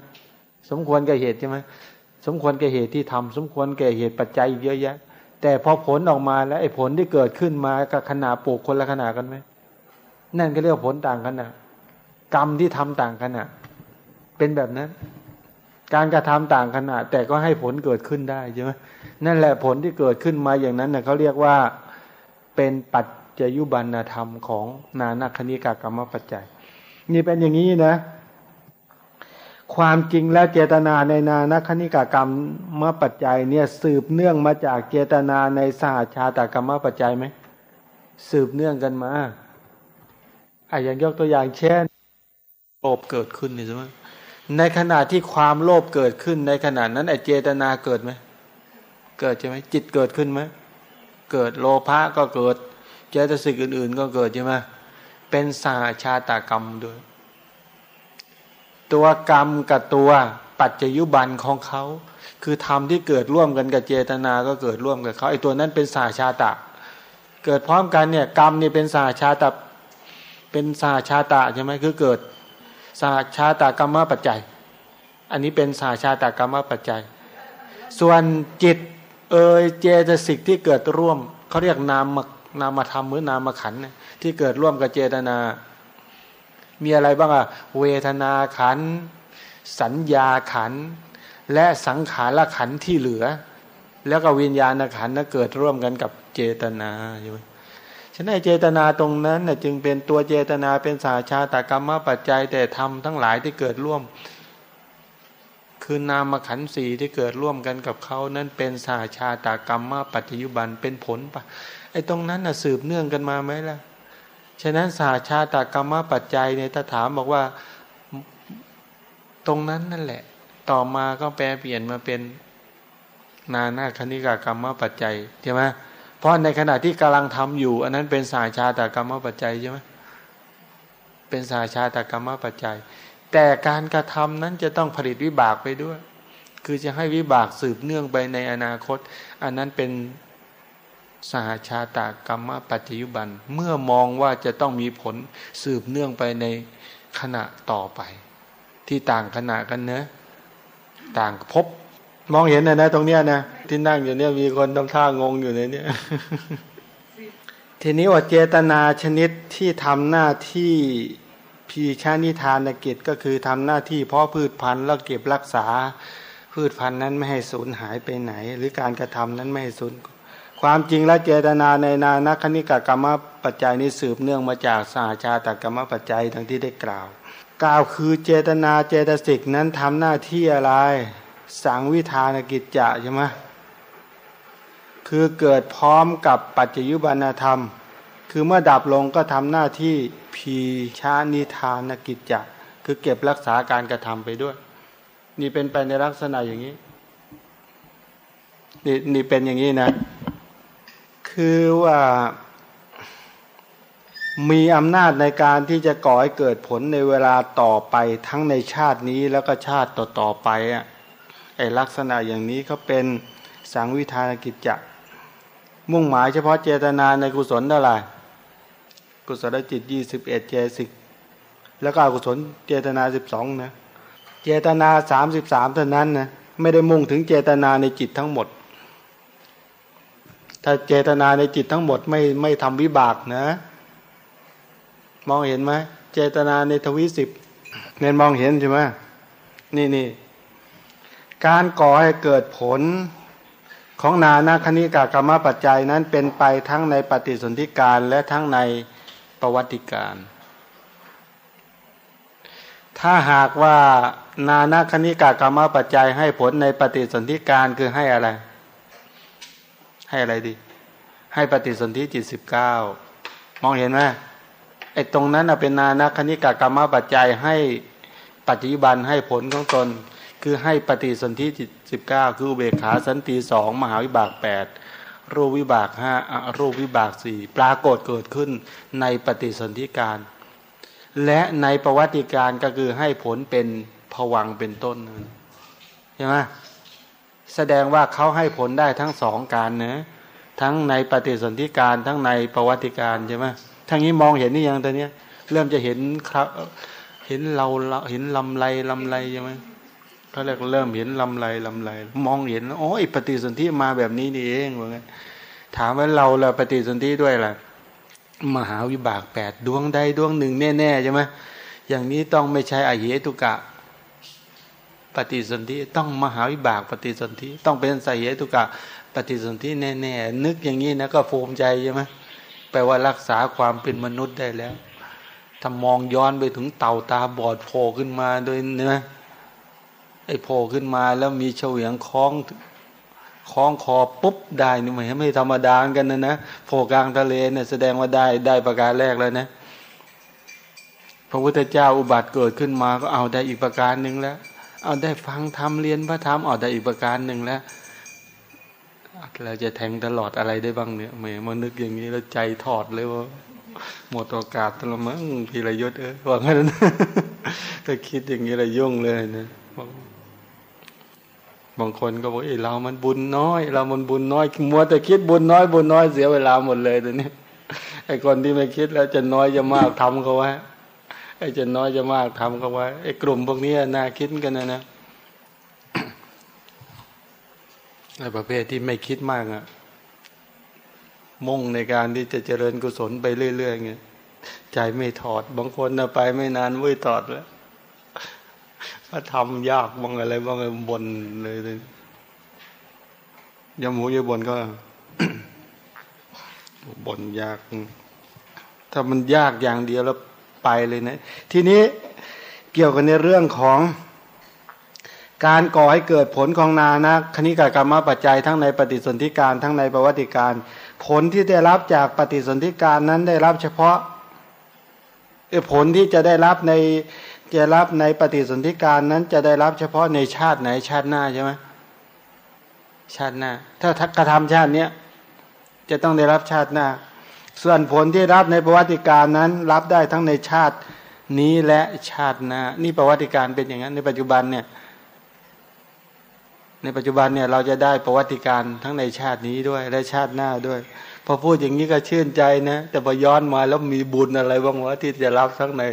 สมควรแก่เหตุใช่ไหมสมควรแก่เหตุที่ทำสมควรแก่เหตุปัจจัยเยอะแยะ แต่พอผลออกมาแล้วไอ้ผลที่เกิดขึ้นมากับขนาดปลูกคนละขนาดกันไหมนั่นก็เรียกผลต่างกันนะกรรมที่ทำต่างกันนะเป็นแบบนั้น การกระทำต่างขนาดแต่ก็ให้ผลเกิดขึ้นได้ใช่ไหมนั่นแหละผลที่เกิดขึ้นมาอย่างนั้นเนะ่ยเขาเรียกว่าเป็นปัจจยุบันธรรมของนานาคณิกากรรมปัจจัย นี่เป็นอย่างนี้นะ ความจริงแล้วเจตนาในนานาคณิกากรรมมปัจจัยเนี่ยสืบเนื่องมาจากเจตนาในสหชาตกรรมปัจจัยไหมสืบเนื่องกันมาอะอย่างยกตัวอย่างเช่นโลภเกิดขึ้นนี่ใช่ไหมในขณะที่ความโลภเกิดขึ้นในขณะนั้นไอเจตนาเกิดไหมเกิดใช่ไหมจิตเกิดขึ้นไหมเกิดโลภะก็เกิดเจตสิกอื่น ๆ ก็เกิดใช่ไหมเป็นสาชาตากรรมด้วย ตัวกรรมกับตัวปัจจยุบันของเขา คือธรรมที่เกิดร่วมกันกับเจตนาก็เกิดร่วมกับเขาไอ้ตัวนั้นเป็นสาชาตะ เกิดพร้อมกันเนี่ยกรรมเนี่ยเป็นสาชาตะเป็นสาชาตะใช่ไหมคือเกิดสาชาตากรรมปัจจัย อันนี้เป็นสาชาตากรรมปัจจัย ส่วนจิตเอยเจตสิกที่เกิดร่วมเขาเรียกนามนามธรรมหรือนามขันที่เกิดร่วมกับเจตนา มีอะไรบ้างอะเวทนาขัน สัญญาขัน และสังขารขันที่เหลือ แล้วก็วิญญาณขันนั้นเกิดร่วมกันกับเจตนาอยู่ฉะนั้นเจตนาตรงนั้นน่ยจึงเป็นตัวเจตนาเป็นสาชาตกรรมปัจจัยแต่ทำทั้งหลายที่เกิดร่วม คือนามขันสีที่เกิดร่วมกันกับเขานั้นเป็นสาชาตากรรมาปัจจุบันเป็นผลปะไอ้ตรงนั้นน่ะสืบเนื่องกันมาไหมล่ะ ฉะนั้นสาชาตากรรมปัจจัยเนี่ยถ้าถามบอกว่าตรงนั้นนั่นแหละ ต่อมาก็แปลเปลี่ยนมาเป็นนานาคณิกากรรมปัจจัยใช่ไหมเพราะในขณะที่กำลังทำอยู่ อันนั้นเป็นสาชาตากรรมปัจจัยใช่ไหมเป็นสาชาตากรรมปัจจัย แต่การกระทำนั้นจะต้องผลิตวิบากไปด้วย คือจะให้วิบากสืบเนื่องไปในอนาคต อันนั้นเป็น สหชาตากรรมปัจจยุบัน เมื่อมองว่าจะต้องมีผลสืบเนื่องไปในขณะต่อไป ที่ต่างขณะกันเนะต่างพบ มองเห็นนะนะตรงเนี้ยนะที่นั่งอยู่เนี่ยมีคนทำท่างงอยู่ในนี้ทีนี้ว่าเจตนาชนิดที่ทำหน้าที่พีชานิทานกิจก็คือทำหน้าที่เพาะพืชพันธุ์แล้วเก็บรักษาพืชพันธุ์นั้นไม่ให้สูญหายไปไหน หรือการกระทำนั้นไม่ให้สูญ ความจริงและเจตนาในนานัคณิกกรรมปัจจัยนี้สืบเนื่องมาจากสาชาตกรรมปัจจัยทั้งที่ได้กล่าว กล่าวคือเจตนาเจตสิกนั้นทำหน้าที่อะไร สังวิธานกิจจะใช่ไหมคือเกิดพร้อมกับปัจจยุบันธรรม คือเมื่อดับลงก็ทำหน้าที่พีชานิทานกิจจะคือเก็บรักษาการกระทำไปด้วย นี่เป็นไปในลักษณะอย่างนี้ นี่นี่เป็นอย่างนี้นะ คือว่ามีอำนาจในการที่จะก่อให้เกิดผลในเวลาต่อไปทั้งในชาตินี้แล้วก็ชาติต่อๆไปอะไอลักษณะอย่างนี้เขาเป็นสังวิธานกิจจะ มุ่งหมายเฉพาะเจตนาในกุศลเท่าไหร่กุศลจิตยี่สิบเอ็ดเจสิกแล้วก็อกุศลเจตนาสิบสองนะ เจตนาสามสิบสามเท่านั้นนะไม่ได้มุ่งถึงเจตนาในจิตทั้งหมด ถ้าเจตนาในจิตทั้งหมดไม่ไม่ทำวิบากนะ มองเห็นไหมเจตนาในทวิสิบเน้นมองเห็นใช่ไหมนี่นี่การก่อให้เกิดผลของนานาคณิกากรรมปัจจัยนั้นเป็นไปทั้งในปฏิสนธิการและทั้งในประวัติการ ถ้าหากว่านานาคณิกากรรมปัจจัยให้ผลในปฏิสนธิการคือให้อะไร ให้อะไรดี ให้ปฏิสนธิจิตสิบเก้ามองเห็นไหมไอ้ตรงนั้นเป็นนานาคณิกากรรมปัจจัยให้ปัจจุบันให้ผลของตน คือให้ปฏิสนธิจิตสิบเก้าคือเบขาสันติสองมหาวิบากแปดรูปวิบากห้ารูปวิบากสี่ปรากฏเกิดขึ้นในปฏิสนธิการ และในประวัติการก็คือให้ผลเป็นผวังเป็นต้นใช่ไหม แสดงว่าเขาให้ผลได้ทั้งสองการเนะทั้งในปฏิสนธิการทั้งในประวัติการใช่ไหมทั้งนี้มองเห็นนี่ยังตอนนี้เริ่มจะเห็นครับเห็นเราเห็นลำไรลำไรใช่ไหมเขาเรียกเริ่มเห็นลำไรลำไร มองเห็นโอ้ยปฏิสนธิมาแบบนี้นี่เองว่าไงถามว่าเราเราปฏิสนธิด้วยล่ะมหาวิบากแปดดวงใดดวงหนึ่งแน่ๆใช่ไหมอย่างนี้ต้องไม่ใช่อเหตุกะ ปฏิสนธิต้องมหาวิบากปฏิสนธิต้องเป็นสเหตุกะปฏิสนธิแน่ๆนึกอย่างนี้นะก็ภูมิใจใช่ไหมแปลว่ารักษาความเป็นมนุษย์ได้แล้วถ้ามองย้อนไปถึงเต่าตาบอดโผล่ขึ้นมาโดยเนื้อไอ้โผล่ขึ้นมาแล้วมีเฉวียงคล้องคล้องคอปุ๊บได้นี่ไม่ไม่ธรรมดากันนะนะโผล่กลางทะเลเนี่ยแสดงว่าได้ได้ประการแรกแล้วนะพระพุทธเจ้าอุบัติเกิดขึ้นมาก็เอาได้อีกประการหนึ่งแล้ว เอาได้ฟังธรรมเรียนพระธรรมเอาได้อีกประการหนึ่งแล้วเราจะแทงตลอดอะไรได้บ้างเนี่ยเมื่อมานึกอย่างนี้แล้วใจถอดเลยว่าหมดโอกาสตละมั้งพีรยศเออว่างั้นถ้าคิดอย่างนี้เลยยุ่งเลยนะบางคนก็บอกเอ้เรามันบุญน้อย เรามันบุญน้อยมัวแต่คิดบุญน้อยบุญน้อยเสียเวลาหมดเลยตัวนี้ไอ้คนที่ไม่คิดแล้วจะน้อยจะมากทำเขาไว้ ไอ้จะน้อยจะมากทำเขาไว้ไอ้กลุ่มพวกนี้น่าคิดกันนะนะไอ้ประเภทที่ไม่คิดมากอะมุ่งในการที่จะเจริญกุศลไปเรื่อยๆเงี้ยใจไม่ถอด บางคนนะไปไม่นานเว้ยถอดแล้วถ้าทำยากบางอะไรบางบนเลยเลยยำหูยบนก็บนยาก ถ้ามันยากอย่างเดียวแล้ว ไปเลยนะทีนี้เกี่ยวกันในเรื่องของการก่อให้เกิดผลของนานะคณิกากรรมปัจจัยทั้งในปฏิสนธิการทั้งในประวัติการ ผลที่ได้รับจากปฏิสนธิการนั้นได้รับเฉพาะผลที่จะได้รับในจะรับในปฏิสนธิการนั้นจะได้รับเฉพาะในชาติไหนชาติหน้าใช่ไหมชาติหน้า ถ้ากกระทำชาติเนี้ยจะต้องได้รับชาติหน้า ส่วนผลที่รับในประวัติการนั้น รับได้ทั้งในชาตินี้และชาติหน้านี่ประวัติการเป็นอย่างนั้นในปัจจุบันเนี่ยในปัจจุบันเนี่ยเราจะได้ประวัติการทั้งในชาตินี้ด้วยและชาติหน้าด้วย พอพูดอย่างนี้ก็ชื่นใจนะแต่พอย้อนมาแล้วมีบุญอะไรบ้างวะที่จะรับทั้งใน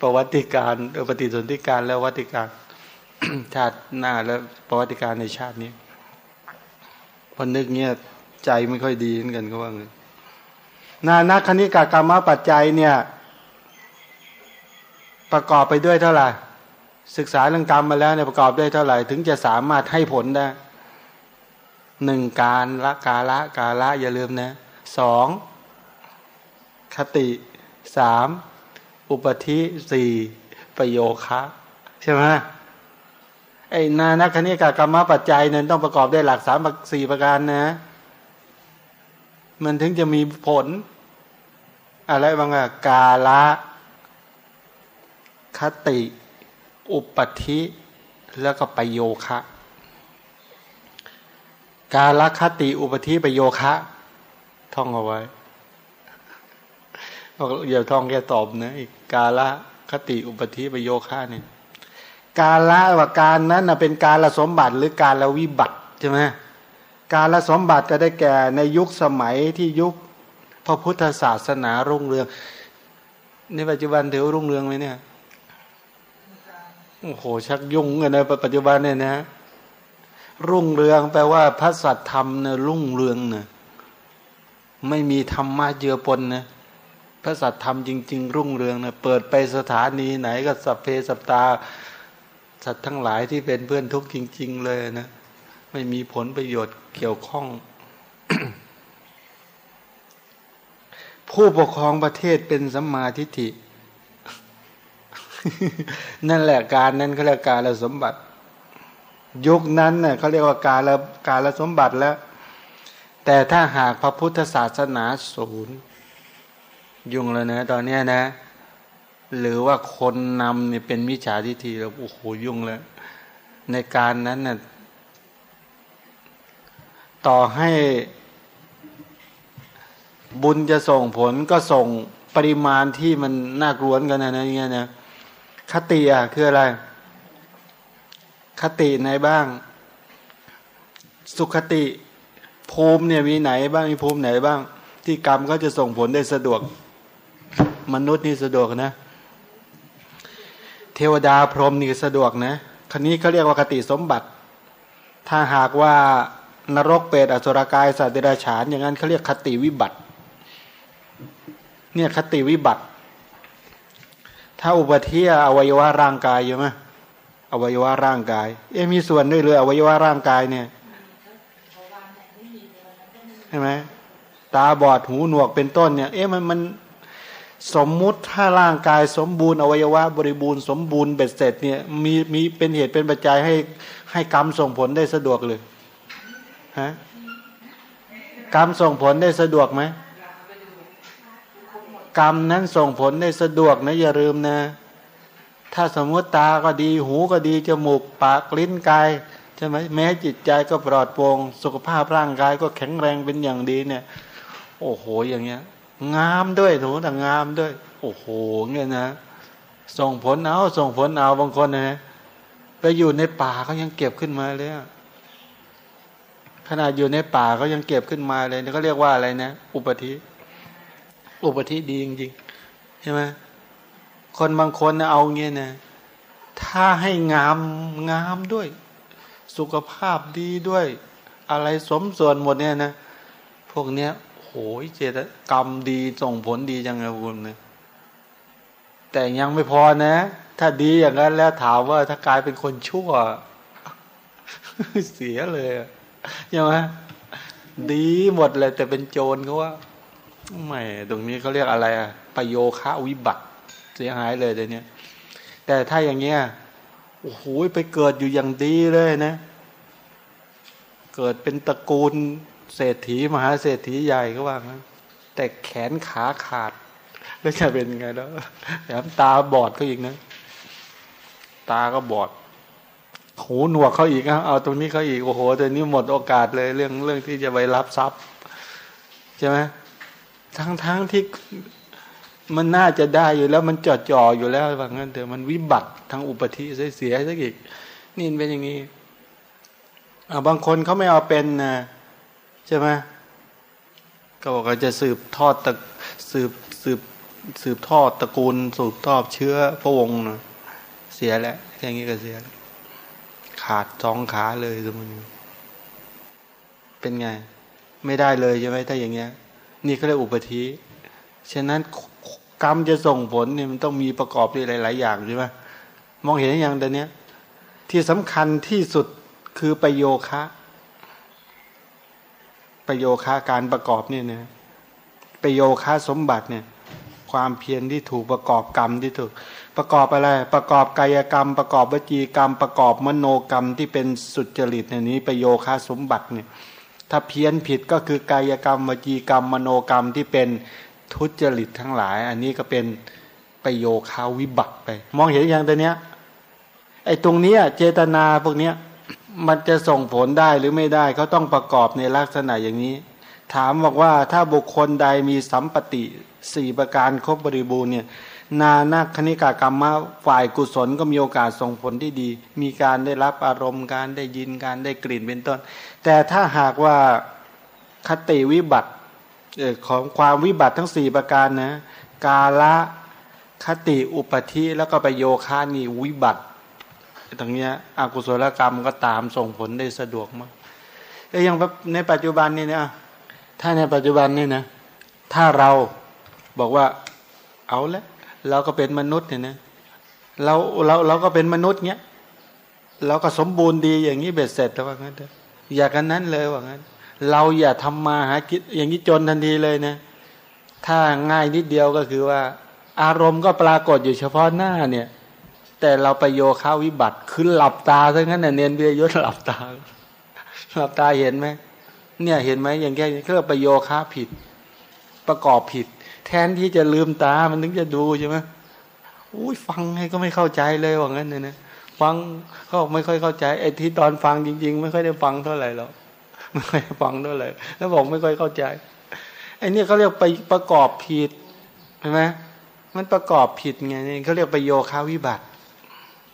ประวัติการปฏิสนธิการแล้ววัติการชาติหน้าแล้วประวัติการในชาตินี้พอนึกเงี้ยใจไม่ค่อยดีเหมือนกันก็ว่าเงี้ย นานาคณิกากรรมปัจจัยเนี่ย ประกอบไปด้วยเท่าไหร่ศึกษาเรื่องกรรมมาแล้วเนี่ยประกอบด้วยเท่าไหร่ ถึงจะสามารถให้ผลได้หนึ่งการละกาละกาละอย่าลืมนะสองคติสามอุปธิสี่ประโยคะใช่ไหมไอ้นานักคณิกากรรมปัจจัยเนี่ยต้องประกอบด้วยหลักสามสี่ประการนะ มันถึงจะมีผล อะไรบางอะกาละคติ อุปธิ แล้วก็ประโยคะ กาละคติอุปธิประโยคะ ท่องเอาไว้อย่าท่องแค่ตอบนะอีกกาละคติอุปธิประโยคะเนี่ยกาละว่าการนั้นเป็นการละสมบัติหรือการละวิบัติใช่ไหม การละสมบัติจะได้แก่ในยุคสมัยที่ยุคพระพุทธศาสนารุ่งเรือง ในปัจจุบันถือรุ่งเรืองไหมเนี่ยโอ้โหชักยุ่งกันในปัจจุบันเนี่ยนะ รุ่งเรืองแปลว่าพระสัตธรรมเนี่ยรุ่งเรืองเนี่ยไม่มีธรรมะเจือปนนะพระสัตธรรมจริง ๆ รุ่งเรืองนะเปิดไปสถานีไหนก็สัพเพสัตตา สัตว์ทั้งหลายที่เป็นเพื่อนทุกข์จริง ๆ เลยนะ ไม่มีผลประโยชน์เกี่ยวข้อง ผู้ปกครองประเทศเป็นสัมมาทิฏฐิ นั่นแหละการนั้นเขาเรียกการละสมบัติ ยุคนั้นเน่ยเขาเรียกว่าการละการละสมบัติแล้ว แต่ถ้าหากพระพุทธศาสนาศูนย์ยุ่งแล้วนะตอนนี้นะ หรือว่าคนนำเนี่ยเป็นมิจฉาทิฏฐิแล้วโอ้โหยุ่งแล้ว ในการนั้นน่ะ ต่อให้บุญจะส่งผลก็ส่งปริมาณที่มันน่ากลัวกันนะเงี้ยนะคติอะคืออะไร คติไหนบ้าง สุขติภูมิเนี่ยมีไหนบ้างมีภูมิไหนบ้าง ที่กรรมก็จะส่งผลได้สะดวก มนุษย์นี่สะดวกนะ เทวดาพรหมนี่สะดวกนะคันนี้เขาเรียกว่าคติสมบัติ ถ้าหากว่า นรกเปรตอสุรกายสัตว์เดรัจฉาน อย่างนั้นเขาเรียกคติวิบัติ เนี่ยคติวิบัติ ถ้าอุปเทียอวัยวะร่างกายอยู่ไหมอวัยวะร่างกาย เอ๊มีส่วนด้วยเลยอวัยวะร่างกายเนี่ยใช่ไหมตาบอดหูหนวกเป็นต้นเนี่ย เอ๊ะมันมันสมมุติถ้าร่างกายสมบูรณ์อวัยวะบริบูรณ์สมบูรณ์เบ็ดเสร็จเนี่ยมีมีเป็นเหตุเป็นปัจจัยให้ให้กรรมส่งผลได้สะดวกเลย ฮะกรรมส่งผลได้สะดวกไหมกรรมนั้นส่งผลได้สะดวกนะอย่าลืมนะ ถ้าสมมติตาก็ดีหูก็ดีจมูกปากลิ้นกายใช่ไหมแม้จิตใจก็ปลอดโปร่งสุขภาพร่างกายก็แข็งแรงเป็นอย่างดีเนี่ย โอ้โหอย่างเงี้ย งามด้วยหนูแต่งามด้วย โอ้โหเงี้ยนะส่งผลเอาส่งผลเอาบางคนนะไปอยู่ในป่าเขายังเก็บขึ้นมาเลย ขนาดอยู่ในป่าเขายังเก็บขึ้นมาเลยนี่เขาเรียกว่าอะไรนะ อุปธิ อุปธิดีจริงๆใช่ไหมคนบางคนนะเอาเงี้ยนะ ถ้าให้งามงามด้วย สุขภาพดีด้วย อะไรสมส่วนหมดเนี่ยนะ พวกเนี้ยโหยเจตกรรมดีส่งผลดีจังเลยคุณเนี่ยแต่ยังไม่พอนะ ถ้าดีอย่างนั้นแล้วถามว่าถ้ากลายเป็นคนชั่ว เสียเลย ใช่ไหมดีหมดเลยแต่เป็นโจรเขาว่าไม่ตรงนี้เขาเรียกอะไรอะประโยคะวิบัติ เสียหายเลยเดี๋ยวนี้แต่ถ้าอย่างเงี้ยโอ้โหไปเกิดอยู่อย่างดีเลยนะ เกิดเป็นตระกูลเศรษฐีมหาเศรษฐีใหญ่ก็ว่างั้นแต่แขนขาขาดแล้วจะเป็นไงแล้วแถมตาบอดก็อีกนะ ตาก็บอด หูหนวกเขาอีกนะเอาตรงนี้เขาอีกโอ้โหแต่นี้หมดโอกาสเลยเรื่องเรื่องที่จะไปรับทรัพย์ใช่ไหมทั้งทั้งที่มันน่าจะได้อยู่แล้วมันจอดจ่ออยู่แล้วว่างั้นแต่มันวิบัติทางอุปธิเสียสักอีกนี่เป็นอย่างนี้บางคนเขาไม่เอาเป็นนะใช่ไหมก็บอกว่าจะสืบทอดตะสืบสืบสืบทอดตระกูล สืบทอดเชื้อพระวงศ์เสียแล้วอย่างนี้ก็เสียแล้ว ขาดสองขาเลยสมมติเป็นไง ไม่ได้เลยใช่ไหมถ้าอย่างเงี้ย นี่ก็เรียกอุปธิฉะนั้นกรรมจะส่งผลเนี่ยมันต้องมีประกอบด้วยหลาย ๆ อย่างใช่ไหมมองเห็นอย่างเดียวนี้ที่สำคัญที่สุดคือประโยคะประโยคะการประกอบเนี่ยนะประโยคะสมบัติเนี่ย ความเพียรที่ถูกประกอบกรรมที่ถูก ประกอบอะไรประกอบกายกรรม ประกอบวจีกรรม ประกอบมโนกรรมที่เป็นสุจริตในนี้ประโยคาสมบัติเนี่ยถ้าเพี้ยนผิดก็คือกายกรรมวจีกรรม มโนกรรมที่เป็นทุจริตทั้งหลาย อันนี้ก็เป็นประโยคาวิบัติไป มองเห็นอย่างตัวเนี้ยไอ้ตรงเนี้ยเจตนาพวกเนี้ยมันจะส่งผลได้หรือไม่ได้เขาต้องประกอบในลักษณะอย่างนี้ ถามบอกว่าถ้าบุคคลใดมีสัมปติสี่ประการครบบริบูรณ์เนี่ย นานาคณิกากรรมะฝ่ายกุศลก็มีโอกาสส่งผลที่ดี มีการได้รับอารมณ์การได้ยินการได้กลิ่นเป็นต้น แต่ถ้าหากว่าคติวิบัติของความวิบัติทั้งสี่ประการนะ กาละคติอุปธิแล้วก็ไปโยคานี่วิบัติตรงเนี้ยอกุศลกรรมก็ตามส่งผลได้สะดวกมากแอ้ยังในปัจจุบันนี่เนี่ยถ้าในปัจจุบันนี่นะ ถ้าเราบอกว่าเอาละ เราก็เป็นมนุษย์เนี่ยนะเราเราเราก็เป็นมนุษย์เนี้ยเราก็สมบูรณ์ดีอย่างนี้เบ็ดเสร็จแล้วว่างั้นเถอะอย่ากันนั้นเลยว่างั้น เราอย่าทำมาหาคิดอย่างนี้จนทันทีเลยนะ ถ้าง่ายนิดเดียวก็คือว่า อารมณ์ก็ปรากฏอยู่เฉพาะหน้าเนี่ย แต่เราไปโยค้าวิบัติคือหลับตาซะงั้นเนี่ยเนียนเบียยศหลับตา หลับตาเห็นไหมเนี่ยเห็นไหมอย่างแค่นี้เรียกประโยค้าผิด ประกอบผิด แทนที่จะลืมตามันถึงจะดูใช่ไหมอุ้ยฟังให้ก็ไม่เข้าใจเลยว่างั้นเนี่ยนะฟังเขาไม่ค่อยเข้าใจไอ้ที่ตอนฟังจริง ๆ ไม่ค่อยได้ฟังเท่าไหร่หรอกไม่ค่อยฟังเท่าไหร่แล้วบอกไม่ค่อยเข้าใจไอ้นี่เขาเรียกไปประกอบผิดใช่ไหมมันประกอบผิดไงนี่เขาเรียกไปโยคาวิบัติ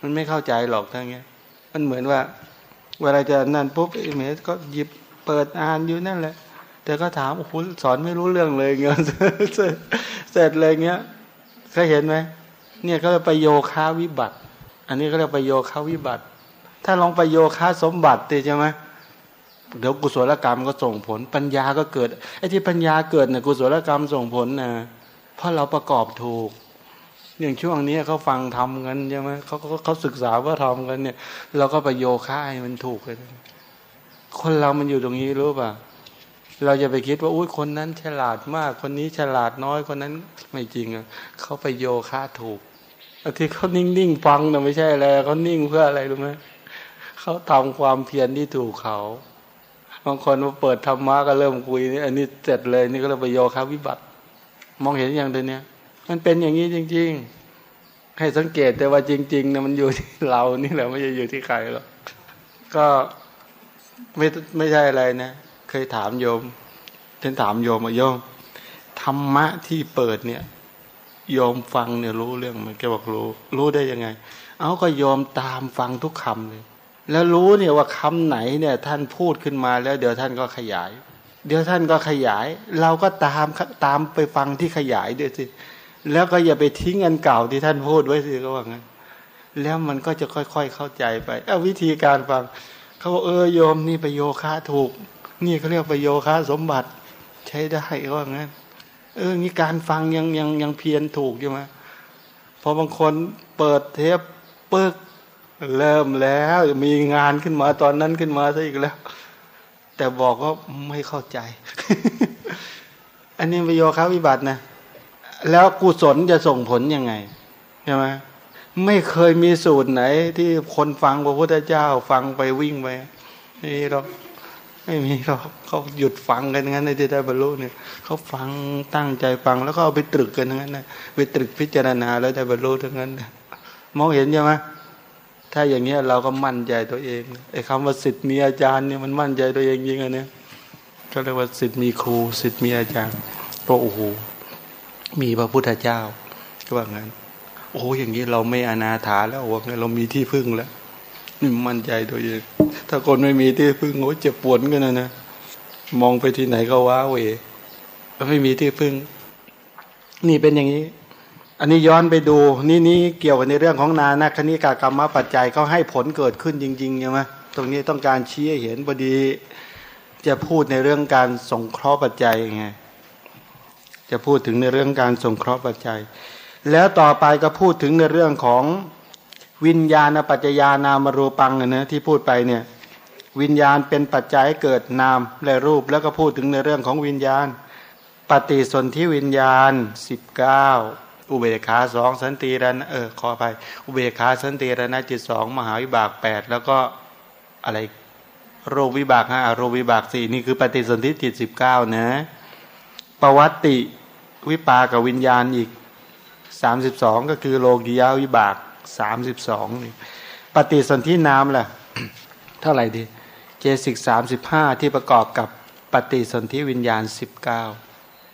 มันไม่เข้าใจหรอกทั้งนี้มันเหมือนว่า เวลาจะนั่นปุ๊บไอ้เมสก็หยิบเปิดอ่านอยู่นั่นแหละ แต่ก็ถามโอ้โหสอนไม่รู้เรื่องเลยเงี้ยเสร็จเลยเงี้ยเคยเห็นไหมเนี่ยก็ไปโยค้าวิบัติ อันนี้ก็เรียกไปโยค้าวิบัติ ถ้าลองไปโยค้าสมบัติใช่ไหมเดี๋ยวกุศลกรรมก็ส่งผล ปัญญาก็เกิดไอ้ที่ปัญญาเกิดเนี่ยกุศลกรรมส่งผลนะเพราะเราประกอบถูกอย่างช่วงนี้เขาฟังทำกันใช่ไหมเขาเขาศึกษาว่าทำกันเนี่ย เราก็ไปโยค้าให้มันถูกเลยคนเรามันอยู่ตรงนี้รู้ป่ะ เราจะไปคิดว่าอุ้ยคนนั้นฉลาดมาก คนนี้ฉลาดน้อยคนนั้นไม่จริงอะเขาไปโยคะถูกที่เขานิ่งๆฟังนะไม่ใช่อะไรเขานิ่งเพื่ออะไรรู้ไหมเขาทำความเพียรที่ถูกเขาบางคนมาเปิดธรรมะก็เริ่มคุยนี่อันนี้เสร็จเลยนี่ก็เลยไปโยคะวิบัติ มองเห็นอย่างเดียวนี้มันเป็นอย่างนี้จริง ๆ ให้สังเกตแต่ว่าจริงๆนะมันอยู่ที่เรานี่แหละไม่ใช่อยู่ที่ใครหรอกก็ไม่ไม่ใช่อะไรนะ ยถามโยมฉันถามโยมว่าโยมธรรมะที่เปิดเนี่ยโยมฟังเนี่ยรู้เรื่องมันแกบอกรู้ รู้ได้ยังไง เอาก็โยมตามฟังทุกคำเลย แล้วรู้เนี่ยว่าคำไหนเนี่ยท่านพูดขึ้นมาแล้วเดี๋ยวท่านก็ขยาย เดี๋ยวท่านก็ขยาย เราก็ตามตามไปฟังที่ขยายด้วยสิ แล้วก็อย่าไปทิ้งอันเก่าที่ท่านพูดไว้สิก็ว่างั้น แล้วมันก็จะค่อยๆเข้าใจไป เอาวิธีการฟัง เขาบอกเออโยมนี่ไปโยคะถูก นี่เขาเรียกประโยคะสมบัติใช้ได้ก็งั้นเออนี่การฟังยังยังยังเพียนถูกใช่ไหมพอบางคนเปิดเทปเปิกเริ่มแล้วมีงานขึ้นมาตอนนั้นขึ้นมาซะอีกแล้ว แต่บอกว่าไม่เข้าใจ อันนี้ประโยคะวิบัตินะ แล้วกุศลจะส่งผลยังไงใช่ไหมไม่เคยมีสูตรไหน ที่คนฟังพระพุทธเจ้าฟังไปวิ่งไปนี่หรอก ไม่มีเขาเขาหยุดฟังกันงั้นในที่ได้บรรลุเนี่ยเขาฟังตั้งใจฟังแล้วก็เอาไปตรึกกันงั้นนะไปตรึกพิจารณาแล้วได้บรรลุทั้งนั้นมองเห็นใช่ไหมถ้าอย่างเงี้ยเราก็มั่นใจตัวเองไอ้คำว่าสิทธิ์มีอาจารย์เนี่ยมันมั่นใจตัวเองจริงอันเนี้ยก็เรียกว่าสิทธิ์มีครูสิทธิ์มีอาจารย์พระโอ้โหมีพระพุทธเจ้าก็ว่างั้น โอ้อย่างนี้เราไม่อนาถาแล้วว่างั้นเรามีที่พึ่งแล้ว มั่นใจตัวเอง ถ้าคนไม่มีที่พึ่งโอ้เจ็บปวดกันนะนะ มองไปที่ไหนก็ว้าเวไม่มีที่พึ่ง นี่เป็นอย่างนี้ อันนี้ย้อนไปดู นี่นี่เกี่ยวกับในเรื่องของนานาคณิกากรรมปัจจัยเขาให้ผลเกิดขึ้นจริงๆใช่ไหมตรงนี้ต้องการชี้เห็นพอดี จะพูดในเรื่องการสงเคราะห์ปัจจัยไงจะพูดถึงในเรื่องการสงเคราะห์ปัจจัย แล้วต่อไปก็พูดถึงในเรื่องของ วิญญาณปัจจยานามรูปังนะที่พูดไปเนี่ยวิญญาณเป็นปัจจัยเกิดนามและรูปแล้วก็พูดถึงในเรื่องของวิญญาณ ปฏิสนธิวิญญาณสิบเก้าอุเบกขาสองสันติรนะเออขอไปอุเบกขาสันติรนะจิตสองมหาวิบากแปดแล้วก็อะไรโรวิบากห้าโรวิบากสี่นี่คือปฏิสนธิจิตสิบเก้านะปวัติวิปากับวิญญาณอีกสามสิบสองก็คือโลกิยาวิบาก สามสิบสองนี่ปฏิสนธินามล่ะ เท่าไหร่ดี เจสิกสามสิบห้าที่ประกอบกับปฏิสนธิวิญญาณสิบเก้า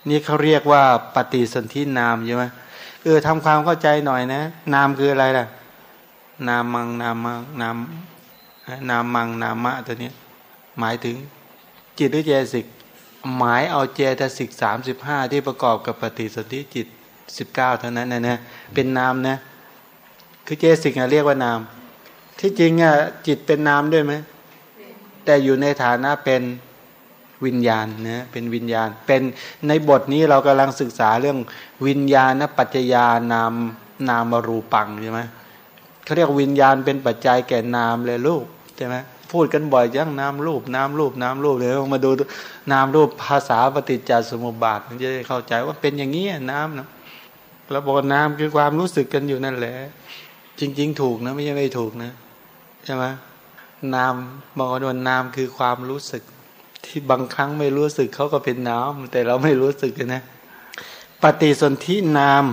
นี่เขาเรียกว่าปฏิสนธินามใช่ไหมเออทำความเข้าใจหน่อยนะ นามคืออะไรล่ะ นามมังนามมังนามนามมังนามะตัวนี้หมายถึงจิตหรือเจสิกหมายเอาเจตสิกสามสิบห้าที่ประกอบกับปฏิสนธิจิตสิบเก้าเท่านั้นนะนะเป็นนามนะ คือเจสิกเรียกว่านาม ที่จริงอะจิตเป็นนามด้วยไหมแต่อยู่ในฐานะเป็นวิญญาณนะเป็นวิญญาณ เป็นในบทนี้เรากำลังศึกษาเรื่องวิญญาณปัจจยานามนามรูปังใช่ไหมเขาเรียกวิญญาณเป็นปัจจัยแก่นามเลยลูกใช่ไหมพูดกันบ่อยยังนามรูปนามรูปนามรูปเลยมาดูนามรูปภาษาปฏิจจสมุปบาทมันจะได้เข้าใจว่าเป็นอย่างนี้น้ำนะแล้วบอกน้ำคือความรู้สึกกันอยู่นั่นแหละ จริง ๆ ถูกนะไม่ใช่ไม่ถูกนะใช่ไหมนามบอกว่าน้ำคือความรู้สึก ที่บางครั้งไม่รู้สึกเขาก็เป็นน้ำแต่เราไม่รู้สึกนะปฏิสนธินาม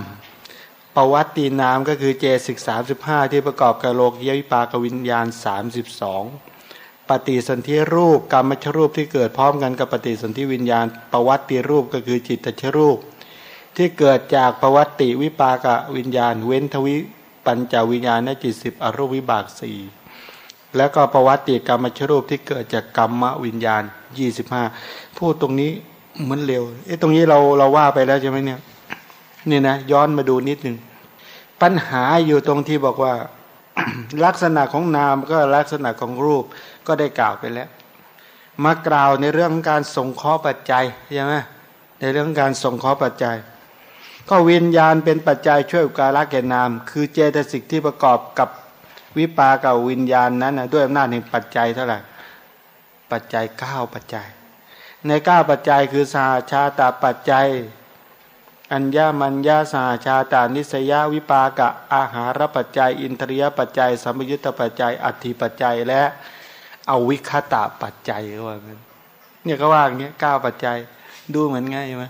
ประวัตินามก็คือเจสิกสามสิบห้าที่ประกอบกับโลกยวิปากวิญญาณสามสิบสองปฏิสนธิรูปกรรมชรูปที่เกิดพร้อมกันกับปฏิสนธิวิญญาณ ประวัติรูปก็คือจิตตชรูป ที่เกิดจากประวัติวิปากวิญญาณ เว้นทวิ ปัญจวิญญาณจิตสิบอรูปวิบากสี่แล้วก็ประวัติกรรมชรูปที่เกิดจากกรรมวิญญาณยี่สิบห้าพูดตรงนี้เหมือนเร็วเอ๊ะตรงนี้เราเราว่าไปแล้วใช่ไหมเนี่ยนี่นะย้อนมาดูนิดหนึ่งปัญหาอยู่ตรงที่บอกว่า ลักษณะของนามก็ลักษณะของรูปก็ได้กล่าวไปแล้ว มากล่าวในเรื่องการส่งข้อปัจจัยใช่ไหมในเรื่องการส่งข้อปัจจัย ก็วิญญาณเป็นปัจจัยช่วยอุการะแก่นาม คือเจตสิกที่ประกอบกับวิปากับวิญญาณนั้นนะด้วยอำนาจแห่งปัจจัยเท่าไหร่ปัจจัยเก้าปัจจัย ในเก้าปัจจัยคือสาชาตาปัจจัย อัญญามัญญาสาชาตานิสยาวิปากะอาหารปัจจัย อินทรียปัจจัยสัมยุตตปัจจัย อัตถิปัจจัยและเอาวิคตาปัจจัยก็ว่างั้นเนี่ยก็ว่าอย่างเงี้ยเก้าปัจจัยดูเหมือนง่ายไหม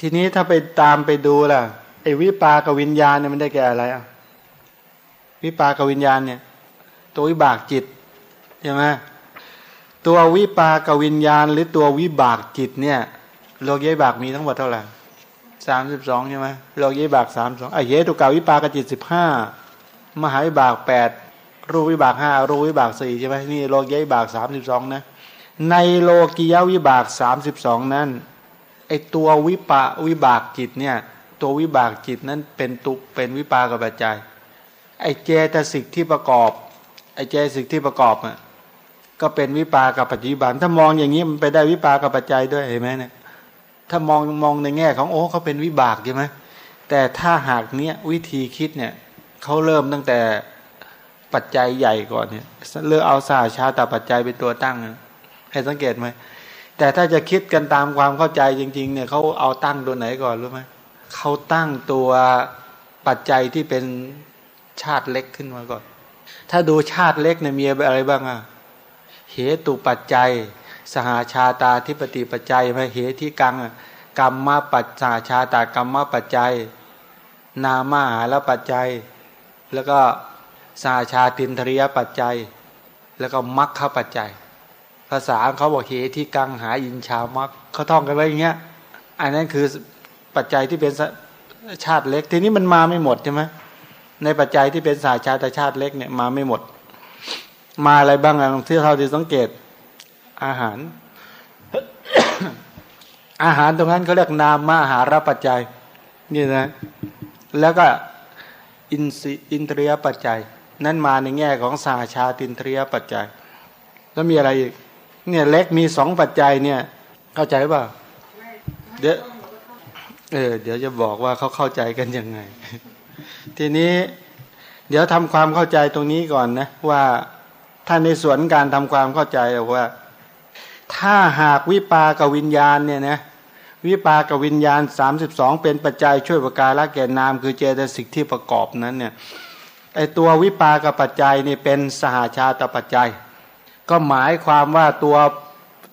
ทีนี้ถ้าไปตามไปดูล่ะไอ้วิปากวิญญาณเนี่ยมันได้แก่อะไรอะวิปากวิญญาณเนี่ย ตัววิบากจิตใช่ไหมตัววิปากวิญญาณ หรือตัววิบากจิตเนี่ยโลกยบากมีทั้งหมดเท่าไหร่สามสิบสองใช่ไหมโลกยบากสามสองไอ้เยตุกาวิปากจิตสิบห้ามหาวิบากแปดรูวิบากห้ารูวิบากสี่ใช่ไหมนี่โลกยบากสามสิบสองนะในโลกียวิบากสามสิบสองนั้น ไอตัววิปาวิบากจิตเนี่ย ตัววิบากจิตนั้นเป็นตุเป็นวิปากับปัจจัย ไอเจตสิกที่ประกอบ ไอเจตสิกที่ประกอบอะก็เป็นวิปากับปัจจุบัน ถ้ามองอย่างนี้มันไปได้วิปากับปัจจัยด้วยเห็นไหมเนี่ยถ้ามองมองในแง่ของโอ้เขาเป็นวิบากใช่ไหมแต่ถ้าหากเนี้ยวิธีคิดเนี่ยเขาเริ่มตั้งแต่ปัจจัยใหญ่ก่อนเนี่ยเลือกเอาสาชาตาปัจจัยเป็นตัวตั้งให้สังเกตไหม แต่ถ้าจะคิดกันตามความเข้าใจจริง ๆ เนี่ยเขาเอาตั้งตัวไหนก่อนรู้ไหมเขาตั้งตัวปัจจัยที่เป็นชาติเล็กขึ้นมาก่อน ถ้าดูชาติเล็กเนี่ยมีอะไรบ้างอะเหตุปัจจัย สหาชาตาทิปติปัจจัยมาเหตุที่กังกรรมมาปัจจาชาตากรรมมาปัจจัย นามาหาละปัจจัย แล้วก็สาชาตินทริยปัจจัย แล้วก็มัคคปัจจัย ภาษาเขาบอกเหที่กังหาอินชามัคเขาท่องกันไว้อย่างเงี้ย อันนั้นคือปัจจัยที่เป็นชาติเล็ก ทีนี้มันมาไม่หมดใช่ไหมในปัจจัยที่เป็นสายชาติชาติเล็กเนี่ยมาไม่หมด มาอะไรบ้างอะที่เท่าที่สังเกตอาหาร อาหารตรงนั้นเขาเรียกนามมาหารับปัจจัยนี่นะ แล้วก็อินสอินทรียปัจจัย นั่นมาในแง่ของสาชาตินทรียปัจจัย แล้วมีอะไรอีก เนี่ยเล็กมีสองปัจจัยเนี่ย เข้าใจป่ะเดี๋ยวเออเดี๋ยวจะบอกว่าเขาเข้าใจกันยังไง ทีนี้ เดี๋ยวทำความเข้าใจตรงนี้ก่อนนะ ว่าท่านในส่วนการทำความเข้าใจว่า ถ้าหากวิปากวิญญาณเนี่ยนะวิปากวิญญาณ 32 เป็นปัจจัยช่วยประการละแก่นาม คือเจตสิกที่ประกอบนั้นเนี่ยไอตัววิปากปัจจัยนี่เป็นสหาชาตปัจจัย ก็หมายความว่าตัว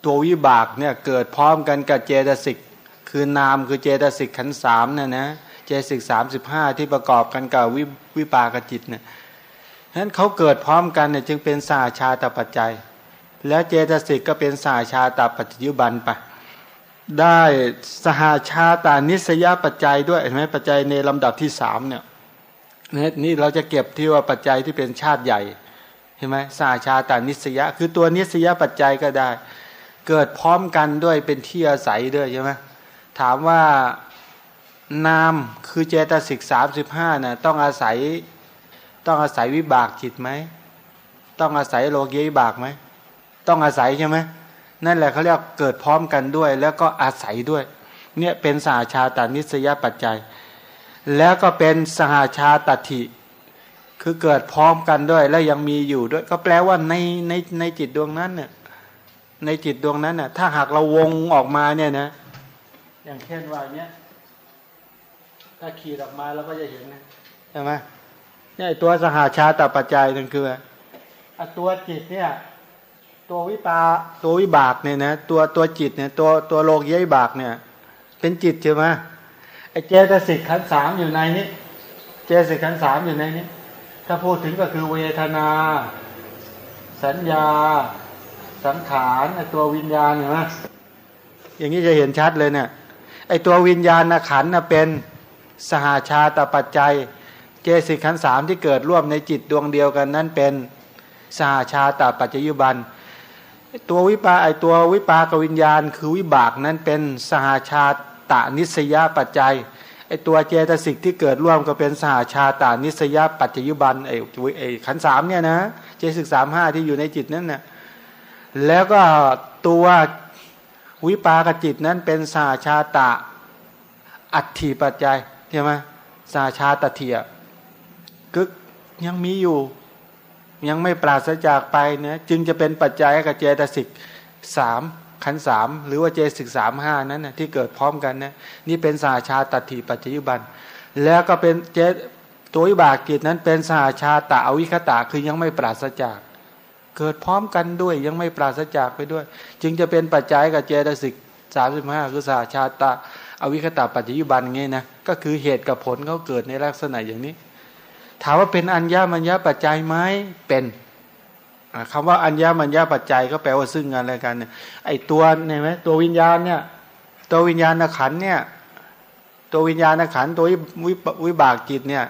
ตัววิบากเนี่ยเกิดพร้อมกันกับเจตสิกคือนามคือเจตสิกขันสามเนี่ยนะเจตสิกสามสิบห้าที่ประกอบกันกับวิวิปากจิตเนี่ยฉะนั้นเขาเกิดพร้อมกันเนี่ยจึงเป็นสาชาตปัจจัย แล้วเจตสิกก็เป็นสาชาตปัจจุบันไปได้สหาชาตานิสยปัจจัยด้วยเห็นไหมปัจจัยในลำดับที่สามเนี่ยนี่เราจะเก็บที่ว่าปัจจัยที่เป็นชาติใหญ่ เห็นไหมสาชาตานิสยะ คือตัวนิสยปัจจัยก็ได้ เกิดพร้อมกันด้วยเป็นที่อาศัยด้วยใช่ไหมถามว่านามคือเจตสิกสามสิบห้าน่ะต้องอาศัยต้องอาศัยวิบากจิตไหมต้องอาศัยโลกีวิบากไหมต้องอาศัยใช่ไหมนั่นแหละเขาเรียกเกิดพร้อมกันด้วย แล้วก็อาศัยด้วย เนี่ยเป็นสหาชาตานิสยปัจจัย แล้วก็เป็นสหาชาตถิ คือเกิดพร้อมกันด้วย แล้วยังมีอยู่ด้วย ก็แปลว่าในในในจิตดวงนั้นเนี่ยในจิตดวงนั้นน่ะ ถ้าหากเราวงออกมาเนี่ยนะ อย่างเช่นว่าเนี้ยถ้าขีดออกมาเราก็จะเห็นนะใช่ไหมเนี่ยตัวสหาชาตปัจจัยนั่นคืออะตัวจิตเนี่ย ตัววิปาตัววิบากเนี่ยนะตัวตัวจิตเนี่ย ตัวตัวโลกยวิบากเนี่ย เป็นจิตใช่ไหมไอ้เจตสิกขันสามอยู่ในนี้ เจตสิกขันสามอยู่ในนี้ ถ้าพูดถึงก็คือเวทนา สัญญา สังขารไอ้ตัววิญญาณเห็นไหมอย่างนี้จะเห็นชัดเลยเนี่ยไอ้ตัววิญญาณขันนะเป็นสหาชาตปัจจัย เจตสิกขันสามที่เกิดร่วมในจิตดวงเดียวกันนั้นเป็นสหาชาตปัจจยุบันตัววิปาไอตัววิปากวิญญาณ คือวิบากนั้นเป็นสหาชาตานิสยปัจจัย ไอตัวเจตสิกที่เกิดร่วมก็เป็นสหาชาตานิสยปัจจยุบันไอไอขันสามเนี่ยนะเจตสิกสามห้าที่อยู่ในจิตนั้นน่ะแล้วก็ตัววิปากจิตนั้นเป็นสาชาตะอัตถีปัจจัยใช่ไหมสาชาตเทียก็ยังมีอยู่ ยังไม่ปราศจากไปเนี่ยจึงจะเป็นปัจจัยกับเจตสิกสาม ขันสามหรือว่าเจสิกสามห้านั้นนะที่เกิดพร้อมกันนะนี่เป็นสาชาตัถีปัจจยุบัน แล้วก็เป็นเจตตัววิบากกิจนั้นเป็นสาชาตะอวิคตะคือยังไม่ปราศจาก เกิดพร้อมกันด้วยยังไม่ปราศจากไปด้วย จึงจะเป็นปัจจัยกับเจตสิกสามสิบห้าคือสาชาตะอวิคตะปัจจยุบันไงนะก็คือเหตุกับผลเขาเกิดในลักษณะอย่างนี้ ถามว่าเป็นอัญญามัญญาปัจจัยไหมเป็น คำว่าอัญญามัญญาปัจจัยก็แปลว่าซึ่งกันและกันเนี่ยไอตัวเนี่ยไหมตัววิญญาณเนี่ย ตัววิญญาณขันเนี่ย ตัววิญญาณขันตัววิวิบากจิตเนี่ย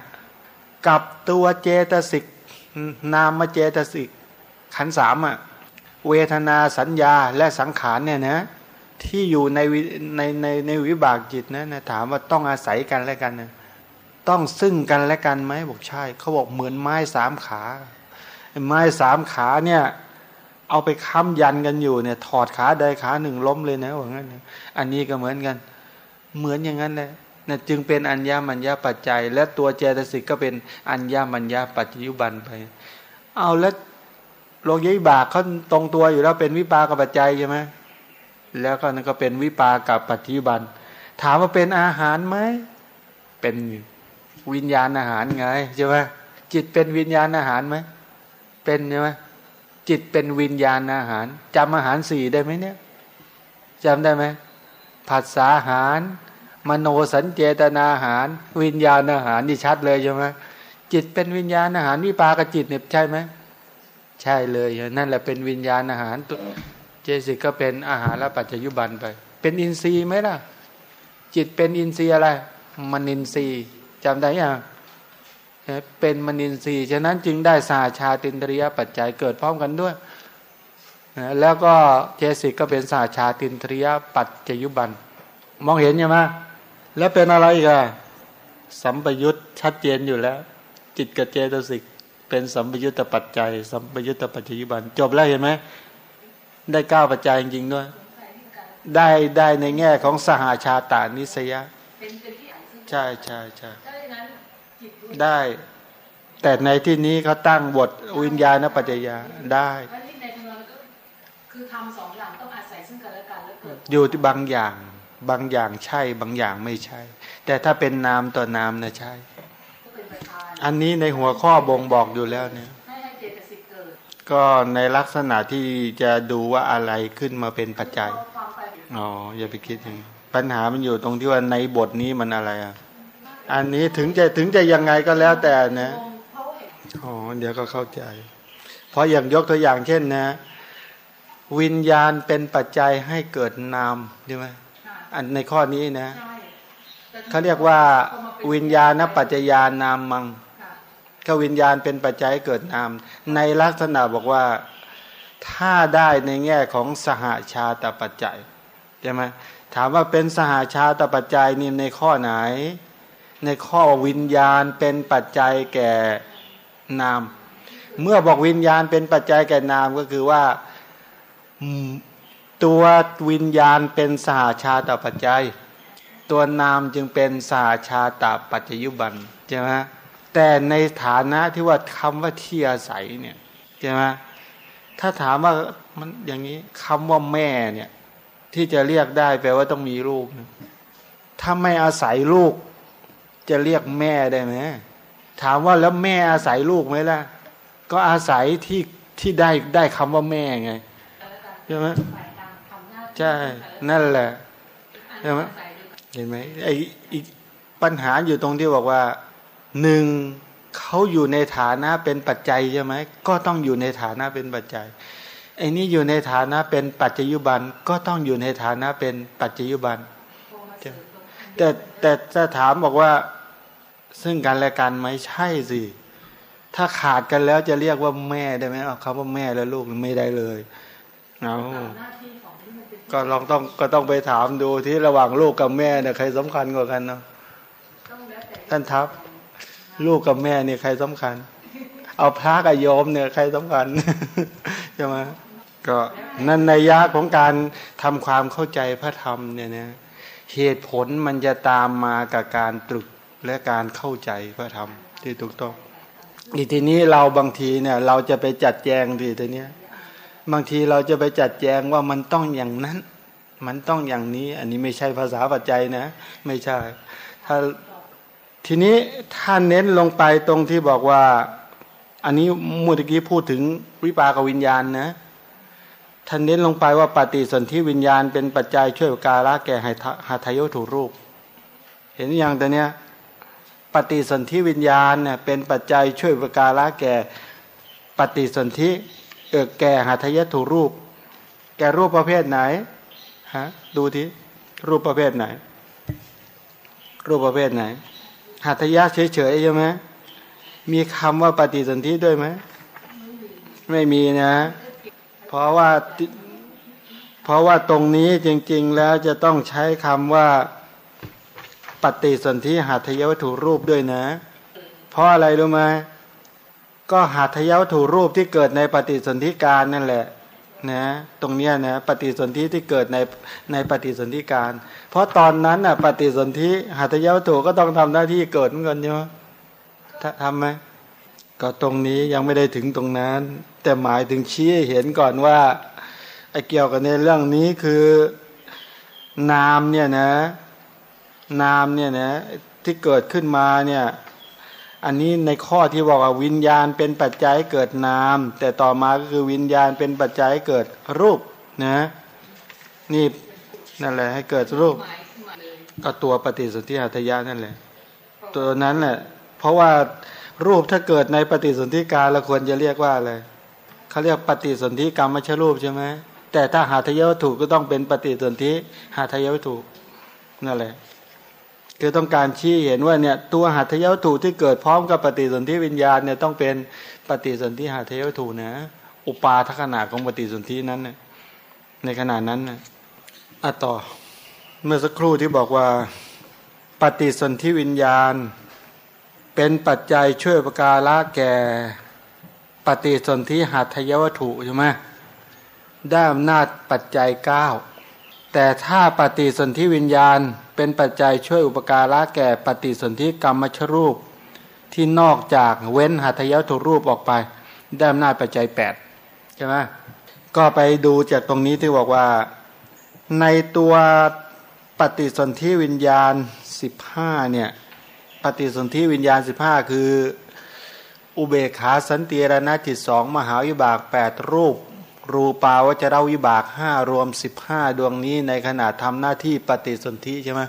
กับตัวเจตสิกนามเจตสิกขันสามอะเวทนาสัญญาและสังขารเนี่ยนะที่อยู่ในในในในวิบากจิตนะนะถามว่าต้องอาศัยกันและกันนะต้องซึ่งกันและกันไหมบอกใช่เขาบอกเหมือนไม้สามขา ไม้สามขาเนี่ย เอาไปค้ำยันกันอยู่เนี่ย ถอดขาใดขาหนึ่งล้มเลยนะว่างั้นอันนี้ก็เหมือนกัน เหมือนอย่างนั้นเลยนะจึงเป็นอัญญามัญญาปัจจัย และตัวเจตสิกก็เป็นอัญญามัญญาปัจจุบันไป เอาแล้วโลกยิบากเขาตรงตัวอยู่แล้วเป็นวิปากปัจจัยใช่ไหมแล้วก็นั่นก็เป็นวิปากับปัจจุบัน ถามว่าเป็นอาหารไหมเป็นวิญญาณอาหารไงใช่ไหมจิตเป็นวิญญาณอาหารไหม เป็นใช่ไหมจิตเป็นวิญญาณอาหารจำอาหารสี่ได้ไหมเนี่ยจำได้ไหมผัสสะอาหาร มโนสัญเจตนาอาหาร วิญญาณอาหารนี่ชัดเลยใช่ไหมจิตเป็นวิญญาณอาหารวิปากจิตเนี่ยใช่ไหมใช่เลยนั่นแหละเป็นวิญญาณอาหารเจสิกก็เป็นอาหารและปัจจยุบันไป เป็นอินทรีย์ไหมล่ะ จิตเป็นอินทรีย์อะไรมันอินทรีย์จำได้ยัง เป็นมนินทรีย์ฉะนั้นจึงได้สาชาตินตริยปัจจัยเกิดพร้อมกันด้วยแล้วก็เจสิกก็เป็นสาชาตินตริยปัจจยุบัน มองเห็นยังไหมแล้วเป็นอะไรอีกอะสัมปยุตชัดเจนอยู่แล้ว จิตกับเจตสิกเป็นสัมปยุตตปัจจัย สัมปยุตตปัจจยุบัน จบแล้วเห็นไหมได้เก้าปัจจัยจริงๆด้วย ได้ได้ในแง่ของสหาชาตานิสยะใช่ใช่ใช่ ได้ แต่ในที่นี้เขาตั้งบทวิญญาณปัจจยาได้คือทำสองอย่างต้องอาศัยซึ่งกันและกันแล้วเกิดอยู่ที่บางอย่างอบางอย่างใช่ บางอย่างไม่ใช่ แต่ถ้าเป็นนามต่อนามนะใช่ก็เป็นประธานอันนี้ในหัวข้อบ่งบอกอยู่แล้วเนี่ยให้ให้เจตสิกเกิดก็ในลักษณะที่จะดูว่าอะไรขึ้นมาเป็นปัจจัยเอาความไปอ๋อ อย่าไปคิดอย่างนั้นปัญหามันอยู่ตรงที่ว่าในบทนี้มันอะไรอะ อันนี้ถึงจะถึงจะยังไงก็แล้วแต่นะอ๋อเดี๋ยวก็เข้าใจ เพราะอย่างยกตัวอย่างเช่นนะ วิญญาณเป็นปัจจัยให้เกิดนามใช่ไหมอันในข้อนี้นะเขาเรียกว่า วิญญาณปัจจยานามมังก็วิญญาณเป็นปัจจัยเกิดนาม ในลักษณะบอกว่าถ้าได้ในแง่ของสหาชาตปัจจัยใช่ไหมถามว่าเป็นสหาชาตปัจจัยนี่ในข้อไหน ในข้อวิญญาณเป็นปัจจัยแก่นาม เมื่อบอกวิญญาณเป็นปัจจัยแก่นามก็คือว่าตัววิญญาณเป็นสหาชาตปัจจัย ตัวนามจึงเป็นสหาชาตปัจจยุบันใช่ไหมแต่ในฐานะที่ว่าคำว่าที่อาศัยเนี่ยใช่ไหมถ้าถามว่ามันอย่างนี้คำว่าแม่เนี่ยที่จะเรียกได้แปลว่าต้องมีลูกถ้าไม่อาศัยลูก จะเรียกแม่ได้ไหมถามว่าแล้วแม่อาศัยลูกไหมล่ะ ก็อาศัยที่ที่ได้ได้คำว่าแม่ไงแต่ละการใช่ไหมฝ่ายการทำหน้าที่ใช่นั่นแหละอันใช่ไหมใส่ด้วยกันเห็นไหมไอ้อีกปัญหาอยู่ตรงที่บอกว่าหนึ่งเขาอยู่ในฐานะเป็นปัจจัยใช่ไหมก็ต้องอยู่ในฐานะเป็นปัจจัยไอ้นี่อยู่ในฐานะเป็นปัจจยุบันก็ต้องอยู่ในฐานะเป็นปัจจยุบันโทรมาเสริมตรงนี้แต่แต่จะถามบอกว่า ซึ่งกันและกันไหมใช่สิ ถ้าขาดกันแล้วจะเรียกว่าแม่ได้ไหมเอาคำว่าแม่และลูกไม่ได้เลยเอาตามหน้าที่ของที่มันเป็นก็ลองต้องก็ต้องไปถามดูที่ระหว่างลูกกับแม่เนี่ยใครสำคัญกว่ากันเนาะต้องแล้วแต่ท่านทัพลูกกับแม่เนี่ยใครสำคัญ เอาพระกับโยมเนี่ยใครสำคัญใช่ไหมก็นั่นในยะของการทำความเข้าใจพระธรรมเนี่ยนะเหตุผลมันจะตามมากับการตรึก และการเข้าใจพระธรรมที่ถูกต้อง อีกทีนี้เราบางทีเนี่ย เราจะไปจัดแจงทีทีเนี้ยบางทีเราจะไปจัดแจงว่ามันต้องอย่างนั้น มันต้องอย่างนี้ อันนี้ไม่ใช่ภาษาปัจจัยนะ ไม่ใช่ ถ้าทีนี้ถ้าเน้นลงไปตรงที่บอกว่า อันนี้มื่อกี้พูดถึงวิปากวิญญาณนะท่านเน้นลงไปว่าปฏิสนธิวิญญาณเป็นปัจจัยช่วยกาละแก่หาทายโยถุรูป เห็นอย่างแต่เนี้ย ฏิสนธิวิญญาณเนี่ยเป็นปัจจัยช่วยประการะแก่ปฏิสนธิเออแก่หาทายถุรูป แก่รูปประเภทไหนฮะดูทีรูปประเภทไหน รูปประเภทไหนหัตถยะเฉยๆใช่ไหมมีคำว่าปฏิสนธิด้วยไหมไม่มีนะ เพราะว่าเพราะว่าตรงนี้จริง ๆ แล้วจะต้องใช้คำว่า ปฏิสนธิหัตถยวัตถุรูปด้วยนะ เพราะอะไรรู้ไหมก็หัตถยวัตถุรูปที่เกิดในปฏิสนธิการนั่นแหละนะตรงเนี้ยนะปฏิสนธิที่เกิดในในปฏิสนธิการ เพราะตอนนั้นน่ะปฏิสนธิหัตถยวัตถุก็ต้องทำหน้าที่เกิดเหมือนกันใช่ไหมถ้าทำไหมก็ตรงนี้ยังไม่ได้ถึงตรงนั้น แต่หมายถึงชี้เห็นก่อนว่าไอ้เกี่ยวกับในเรื่องนี้คือ นามเนี่ยนะ นามเนี่ยนะที่เกิดขึ้นมาเนี่ยอันนี้ในข้อที่บอกว่าวิญญาณเป็นปัจจัยเกิดนาม แต่ต่อมาก็คือวิญญาณเป็นปัจจัยเกิดรูปนะนี่นั่นแหละให้เกิดรูปก็ตัวปฏิสนธิหัตยานั่นแหละ ตัวนั้นแหละเพราะว่ารูปถ้าเกิดในปฏิสนธิการเราควรจะเรียกว่าอะไรเขาเรียกปฏิสนธิกรรมมชรูปใช่ไหมแต่ถ้าหาทยวัตถุก็ต้องเป็นปฏิสนธิหาทยวัตถุนั่นแหละ คือต้องการชี้เห็นว่าเนี่ยตัวหัตถยวัตถุที่เกิดพร้อมกับปฏิสนธิวิญญาณเนี่ยต้องเป็นปฏิสนธิหัตถยวัตถุนะ อุปาทขนาดของปฏิสนธินั้นนในขนาดนั้นนะอะต่อ เมื่อสักครู่ที่บอกว่า ปฏิสนธิวิญญาณ เป็นปัจจัยช่วยประการละแก่ ปฏิสนธิหัตถยวัตถุใช่ไหมได้อำนาจปัจจัยเก้าแต่ถ้าปฏิสนธิวิญญาณ เป็นปัจจัยช่วยอุปการะแก่ปฏิสนธิกรรมชรูปที่นอกจากเว้นหัตถยถุรูปออกไป ได้อำนาจปัจจัยแปดใช่ไหมก็ไปดูจากตรงนี้ที่บอกว่าในตัวปฏิสนธิวิญญาณสิบห้าเนี่ยปฏิสนธิวิญญาณสิบห้าคืออุเบกขาสันติรณจิตสองมหาวิบากแปดรูป รูปาวจราวิบากห้ารวมสิบห้าดวงนี้ในขณะทำหน้าที่ปฏิสนธิใช่ไหม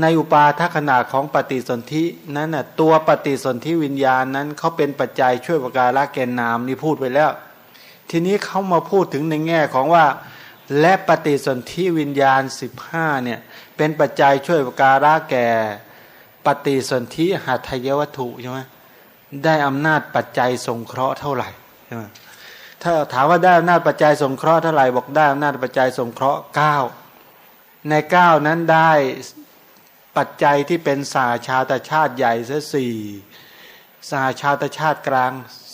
ในอุปาทขณะของปฏิสนธินั้นน่ะตัวปฏิสนธิวิญญาณนั้นเขาเป็นปัจจัยช่วยประการละแกนนามนี่พูดไปแล้ว ทีนี้เขามาพูดถึงในแง่ของว่า และปฏิสนธิวิญญาณสิบห้าเนี่ยเป็นปัจจัยช่วยประการะแก่ปฏิสนธิหัตถยวัตถุใช่ไหมได้อำนาจปัจจัยสงเคราะห์เท่าไหร่ใช่ไหม ถ้าถามว่าได้อำนาจปัจจัยสงเคราะห์เท่าไหร่บอกได้อำนาจปัจจัยสงเคราะห์เก้าในเก้านั้นได้ปัจจัยที่เป็นสาชาตชาติใหญ่เสียสี่สหชาตชาติกลาง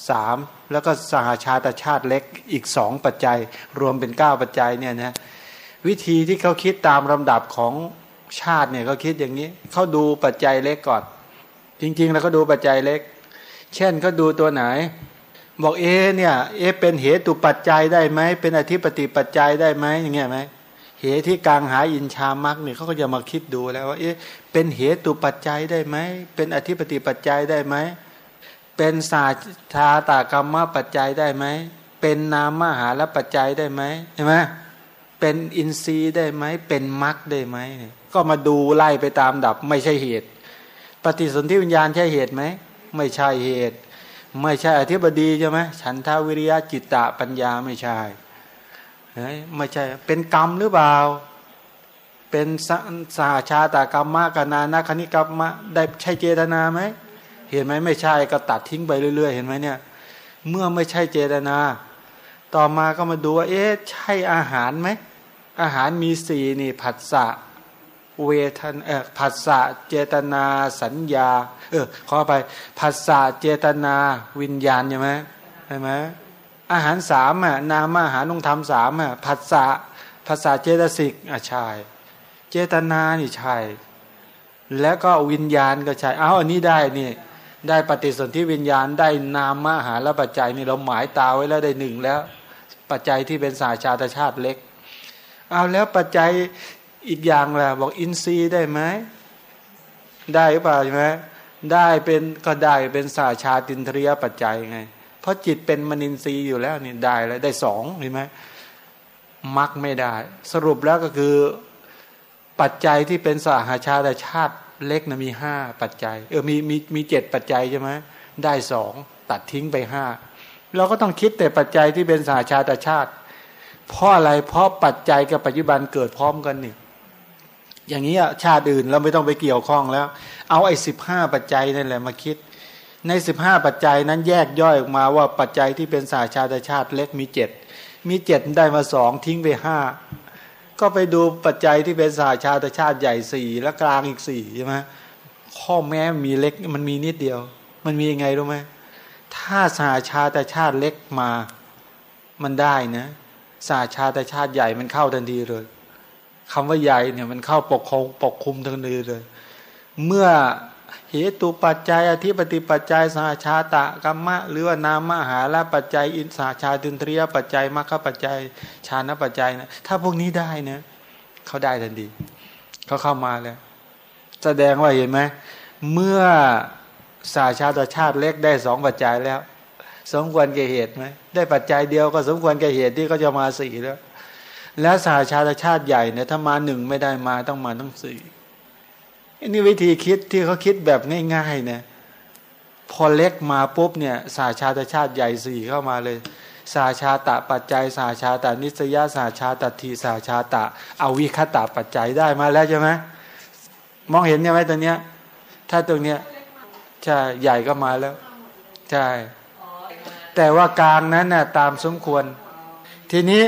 สามแล้วก็สหชาตชาติเล็กอีกสองปัจจัย รวมเป็นเก้าปัจจัยเนี่ยนะวิธีที่เขาคิดตามลำดับของชาติเนี่ยเขาคิดอย่างนี้เขาดูปัจจัยเล็กก่อน จริง ๆ แล้วก็ดูปัจจัยเล็ก เช่นเขาดูตัวไหน บอกเอเนี่ย เอเป็นเหตุปัจจัยได้ไหมเป็นอธิปติปัจจัยได้ไหมอย่างเงี้ยไหมเหตุที่กลางหาอินชามักเนี่ยเขาก็จะมาคิดดูแล้วว่าเอ๊ะเป็นเหตุปัจจัยได้ไหมเป็นอธิปติปัจจัยได้ไหมเป็นศาสตาตากรรมปัจจัยได้ไหมเป็นนามหาและปัจจัยได้ไหมใช่ไหมเป็นอินทรีย์ได้ไหมเป็นมรรคได้ไหมก็มาดูไล่ไปตามดับไม่ใช่เหตุ ปฏิสนธิวิญญาณใช่เหตุไหมไม่ใช่เหตุ ไม่ใช่อธิบดีใช่ไหมฉันทาวิริยะจิตตะปัญญาไม่ใช่ไม่ใช่ เป็นกรรมหรือเปล่า เป็นสาชาตากรรมะกนานาคณิกรรมะได้ใช่เจตนาไหมเห็นไหมไม่ใช่ก็ตัดทิ้งไปเรื่อย ๆ เห็นไหมเนี่ย เมื่อไม่ใช่เจตนา ต่อมาก็มาดูว่าเอ๊ะใช่อาหารไหมอาหารมีสี่นี่ผัสสะ เวทนเออผัสสะเจตนาสัญญา เออขอไปผัสสะเจตนาวิญญาณใช่ไหมใช่ไหมอาหารสามอะนามอาหารต้องทำสามอะผัสสะภาษาเจตสิกอะใช่เจตนานี่ใช่แล้วก็วิญญาณก็ใช่เอาอันนี้ได้นี่ ได้ปฏิสนธิวิญญาณได้นามอาหาและปัจจัยนี่เราหมายตาไว้แล้วได้หนึ่งแล้ว ปัจจัยที่เป็นสาชาตชาติเล็ก เอาแล้วปัจจัย อีกอย่างล่ะบอกอินทรีย์ได้ไหมได้หรือเปล่าใช่ไหมได้เป็นก็ได้เป็นสาชาตินทรียปัจจัยไง เพราะจิตเป็นมนินทรีย์อยู่แล้วนี่ได้แล้วได้สองเห็นไหมมักไม่ได้ สรุปแล้วก็คือปัจจัยที่เป็นสหาชาติชาติเล็กนะมีห้าปัจจัย เออมีมีมีเจ็ดปัจจัยใช่ไหมได้สองตัดทิ้งไปห้าเราก็ต้องคิดแต่ปัจจัยที่เป็นสหาชาติชาติ เพราะอะไรเพราะปัจจัยกับปัจจุบันเกิดพร้อมกันนี่ อย่างนี้ชาติอื่นเราไม่ต้องไปเกี่ยวข้องแล้ว เอาไอ้สิบห้าปัจจัยนั่นแหละมาคิด ในสิบห้าปัจจัยนั้นแยกย่อยออกมาว่าปัจจัยที่เป็นสาชาติชาติเล็กมีเจ็ดมีเจ็ดได้มาสองทิ้งไปห้าก็ไปดูปัจจัยที่เป็นสาชาติชาติใหญ่สี่และกลางอีกสี่ใช่ไหมข้อแม้มีเล็กมันมีนิดเดียว มันมียังไงรู้ไหมถ้าสาชาติชาติเล็กมา มันได้นะสาชาติชาติใหญ่มันเข้าทันทีเลย คำว่าใหญ่เนี่ยมันเข้าปกครองปกคุมทั้งนทีเลย เมื่อเหตุปัจจัยอธิปติปัจจัยสาชาตะกรรมะ หรือว่านามหาละปัจจัย อินสาชาตินทรียปัจจัยมรรคปัจจัยชานะปัจจัยนะถ้าพวกนี้ได้นะเขาได้ทันทีเขาเข้ามาแล้วแสดงว่าเห็นไหมเมื่อสาชาตชาติเล็กได้สองปัจจัยแล้ว สมควรแก่เหตุไหมได้ปัจจัยเดียวก็สมควรแก่เหตุที่เขาจะมาสี่แล้ว แล้วสาชาติชาติใหญ่เนี่ยถ้ามาหนึ่งไม่ได้มาต้องมาต้องสี่อันนี้วิธีคิดที่เขาคิดแบบง่ายๆเนี่ยพอเล็กมาปุ๊บเนี่ยสาชาตชาติใหญ่สี่เข้ามาเลย สาชาตะปัจจัย สาชาตานิสยาสาชาตทีสาชาตะเอาวิคตะปัจจัยได้มาแล้วใช่ไหมมองเห็นใช่ไหมตัวเนี้ย ถ้าตรงเนี้ยใช่ใหญ่ก็มาแล้วใช่แต่ว่ากลางนั้นน่ะตามสมควร ทีนี้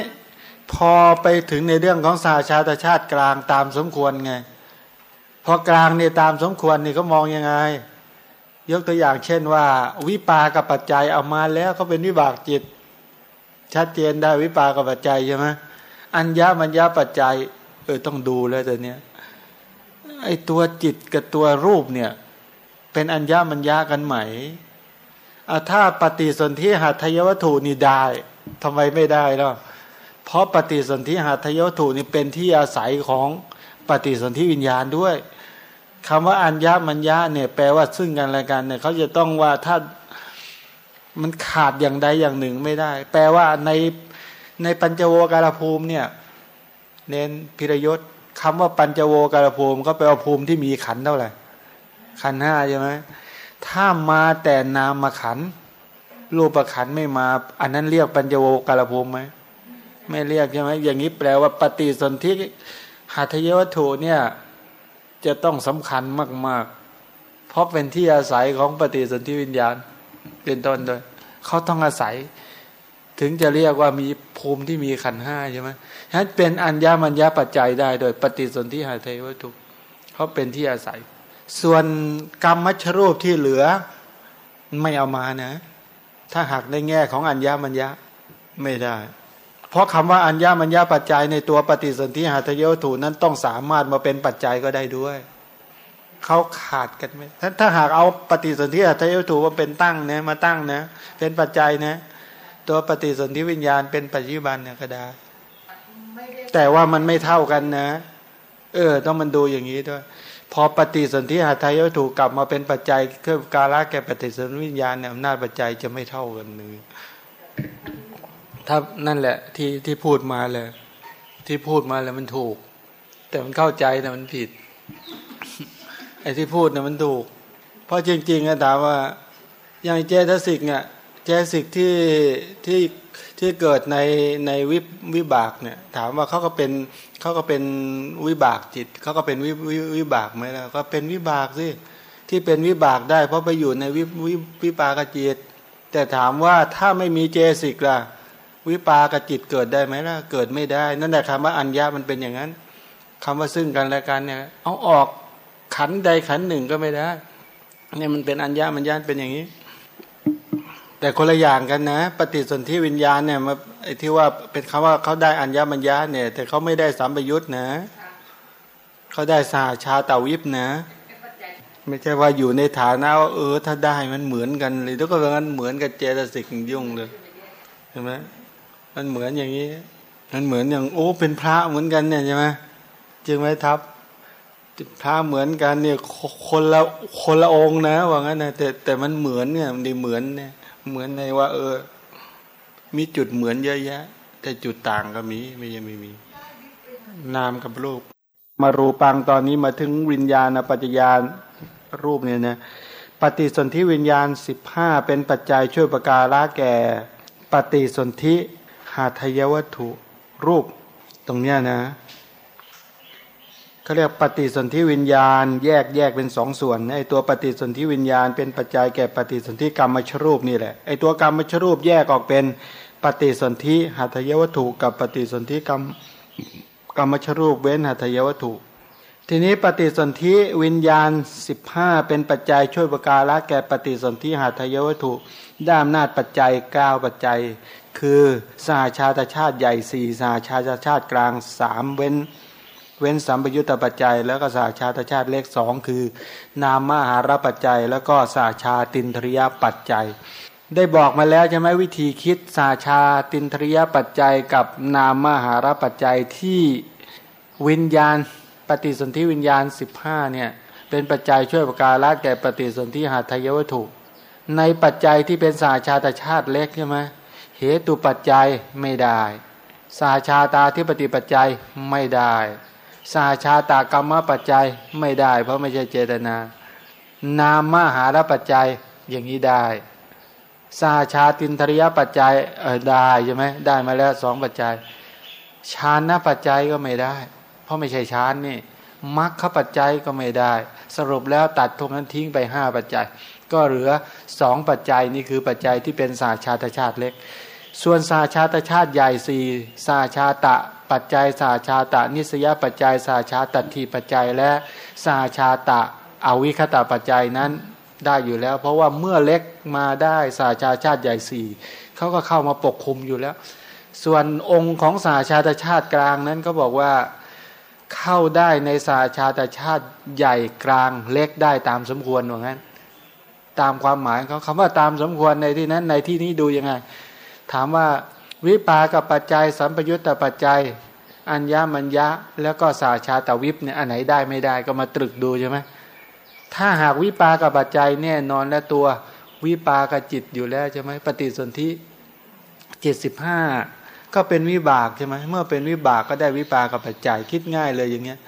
พอไปถึงในเรื่องของสาชาตชาติกลางตามสมควรไง พอกลางเนี่ยตามสมควรนี่ก็มองยังไง ยกตัวอย่างเช่นว่า วิปากับปัจจัยเอามาแล้วเขาเป็นวิบากจิต ชัดเจนได้วิปากับปัจจัยใช่ไหมอัญญามัญญาปัจจัย เออต้องดูเลยตัวเนี้ยไอตัวจิตกับตัวรูปเนี่ย เป็นอัญญามัญญากันไหมถ้าปฏิสนธิหัตถยวัตถุนี่ได้ทำไมไม่ได้ล่ะ เพราะปฏิสนธิหัตถยถุนี่เป็นที่อาศัยของปฏิสนธิวิญญาณด้วยคำว่าอัญญามัญญาเนี่ยแปลว่าซึ่งกันและกันเนี่ยเขาจะต้องว่าถ้ามันขาดอย่างใดอย่างหนึ่งไม่ได้ แปลว่าในในปัญจโวการภูมิเนี่ย เน้นพิรยศคำว่าปัญจโวการภูมิก็แปลว่าภูมิที่มีขันเท่าไหร่ขันห้าใช่ไหมถ้ามาแต่นามมาขันรูปขันไม่มา อันนั้นเรียกปัญจโวการภูมิไหม ไม่เรียกใช่ไหมอย่างนี้แปลว่าปฏิสนธิหัตถยวัตถุเนี่ยจะต้องสำคัญมาก ๆ เพราะเป็นที่อาศัยของปฏิสนธิวิญญาณ เป็นต้นด้วยเขาต้องอาศัย ถึงจะเรียกว่ามีภูมิที่มีขันห้าใช่ไหมฉะนั้นเป็นอัญญามัญญาปัจจัยได้ โดยปฏิสนธิหัตถยวัตถุเขาเป็นที่อาศัย ส่วนกรรมมัชรูปที่เหลือไม่เอามานะ ถ้าหากในแง่ของอัญญามัญญาไม่ได้ เพราะคำว่าอัญญามัญญาปัจจัยในตัวปฏิสนธิหัตถยวัตถุนั้นต้องสามารถมาเป็นปัจจัยก็ได้ด้วยเขาขาดกันไหมถ้าถ้าหากเอาปฏิสนธิหัตถยวัตถุมาเป็นตั้งนะมาตั้งนะ เป็นปัจจัยนะ ตัวปฏิสนธิวิญญาณเป็นปัจจุบันเนี่ยก็ได้ไม่ได้ แต่ว่ามันไม่เท่ากันนะ เออ ต้องมันดูอย่างนี้ด้วย พอปฏิสนธิหัตถยวัตถุกลับมาเป็นปัจจัยเครื่องกาละแก่ปฏิสนธิวิญญาณเนี่ยอำนาจปัจจัยจะไม่เท่ากันเลย ถ้านั่นแหละที่ที่พูดมาเลย ที่พูดมาแล้วมันถูก แต่มันเข้าใจแต่มันผิดไอ้ที่พูดเนี่ยมันถูก เพราะจริงๆนะถามว่าอย่างเจตสิกเนี่ยเจตสิกที่ที่ที่เกิดในในวิวิบากเนี่ย ถามว่าเขาก็เป็นเขาก็เป็นวิบากจิตเขาก็เป็นวิวิวิบากไหมล่ะก็เป็นวิบากสิที่เป็นวิบากได้ เพราะไปอยู่ในวิวิวิปากจิตแต่ถามว่าถ้าไม่มีเจสิกล่ะ วิปากจิตเกิดได้ไหมล่ะเกิดไม่ได้ นั่นแหละคำว่าอัญญามันเป็นอย่างนั้นคำว่าซึ่งกันและกันเนี่ย เอาออกขันใดขันหนึ่งก็ไม่ได้เนี่ยมันเป็นอัญญามันญาเป็นอย่างนี้ แต่คนละอย่างกันนะ ปฏิสนธิวิญญาณเนี่ยมาไอ้ที่ว่าเป็นคำว่าเขาได้อัญญามัญญาเนี่ย แต่เขาไม่ได้สัมปยุตนะเขาได้สาชาตาวิปนะไม่ใช่ว่าอยู่ในฐานะว่าเออถ้าได้มันเหมือนกันเลยแล้วก็งั้นเหมือนกับเจตสิกยุ่งเลยใช่ไหม มันเหมือนอย่างนี้ มันเหมือนอย่าง โอ้เป็นพระเหมือนกันเนี่ยใช่ไหมจริงไหมทับพระเหมือนกันเนี่ยคนละคนละองค์นะว่างั้นนะแต่แต่มันเหมือนเนี่ยมันดีเหมือนเนี่ย เหมือนในว่า เออ มีจุดเหมือนเยอะแยะ แต่จุดต่างก็มีไม่ยังไม่มี นามกับรูป มารูปังตอนนี้มาถึงวิญญาณปัจจยานรูปเนี่ยนะปฏิสนธิวิญญาณสิบห้าเป็นปัจจัยช่วยประการละแก่ ปฏิสนธิ หาทยวัตถุรูปตรงเนี้ยนะเขาเรียกปฏิสนธิวิญญาณ แยกแยกเป็นสองส่วนไอตัวปฏิสนธิวิญญาณ เป็นปัจจัยแก่ปฏิสนธิกรรมชรูปนี่แหละไอตัวกรรมชรูปแยกออกเป็นปฏิสนธิหัตถยวัตถุกับปฏิสนธิกรรมกรรมชรูปเว้นหัตถยวัตถุ ทีนี้ปฏิสนธิวิญญาณ 15 เป็นปัจจัยช่วยประการละแก่ปฏิสนธิหัตถยวัตถุได้อำนาจปัจจัย 9 ปัจจัย คือสหชาติชาติใหญ่สี่สหชาติชาติกลางสามเว้น เว้นสัมปยุตตปัจจัย แล้วก็สหชาติชาติเลขสองคือ นามมหาราปัจจัย แล้วก็สหชาตินทริยปัจจัย ได้บอกมาแล้วใช่ไหมวิธีคิดสหชาตินทริยปัจจัย กับนามมหาราปัจจัยที่วิญญาณปฏิสนธิวิญญาณ 15เนี่ยเป็นปัจจัยช่วยประการละแก่ปฏิสนธิหาทายวัตถุ ในปัจจัยที่เป็นสหชาติชาติเล็กใช่ไหม เหตุปัจจัยไม่ได้สหชาตาที่ปฏิปัจจัยไม่ได้สหชาตากรรมปัจจัยไม่ได้ เพราะไม่ใช่เจตนา นามมหารปัจจัยอย่างนี้ได้สหชาตินทริยปัจจัยเออได้ใช่ไหมได้มาแล้วสองปัจจัยชานะปัจจัยก็ไม่ได้ เพราะไม่ใช่ชานนี่มรรคปัจจัยก็ไม่ได้ สรุปแล้วตัดตรงนั้นทิ้งไปห้าปัจจัย ก็เหลือสองปัจจัยนี่คือปัจจัยที่เป็นสาชาตชาติเล็ก ส่วนสาชาตชาติใหญ่สี่สาชาตะปัจจัยสาชาตะ นิสยปัจจัยสาชาตัทีปัจจัยและสาชาตะอวิคตาปัจจัยนั้นได้อยู่แล้ว เพราะว่าเมื่อเล็กมาได้สาชาชาติใหญ่สี่เขาก็เข้ามาปกคลุมอยู่แล้ว ส่วนองค์ของสาชาตชาติกลางนั้นก็บอกว่าเข้าได้ในสาชาตชาติใหญ่กลางเล็กได้ตามสมควรว่างั้น ตามความหมายเขาคำว่าตามสมควรในที่นั้นในที่นี้ดูยังไง ถามว่าวิปากับปัจจัย สัมปยุตตปัจจัย อัญญามัญญะ แล้วก็สาชาตวิปเนี่ยอันไหนได้ไม่ได้ก็มาตรึกดูใช่ไหมถ้าหากวิปากับปัจจัยแน่นอนและตัววิปากับจิตอยู่แล้วใช่ไหมปฏิสนธิเจ็ดสิบห้าก็เป็นวิบากใช่ไหมเมื่อเป็นวิบากก็ได้วิปากับปัจจัยคิดง่ายเลยอย่างเงี้ย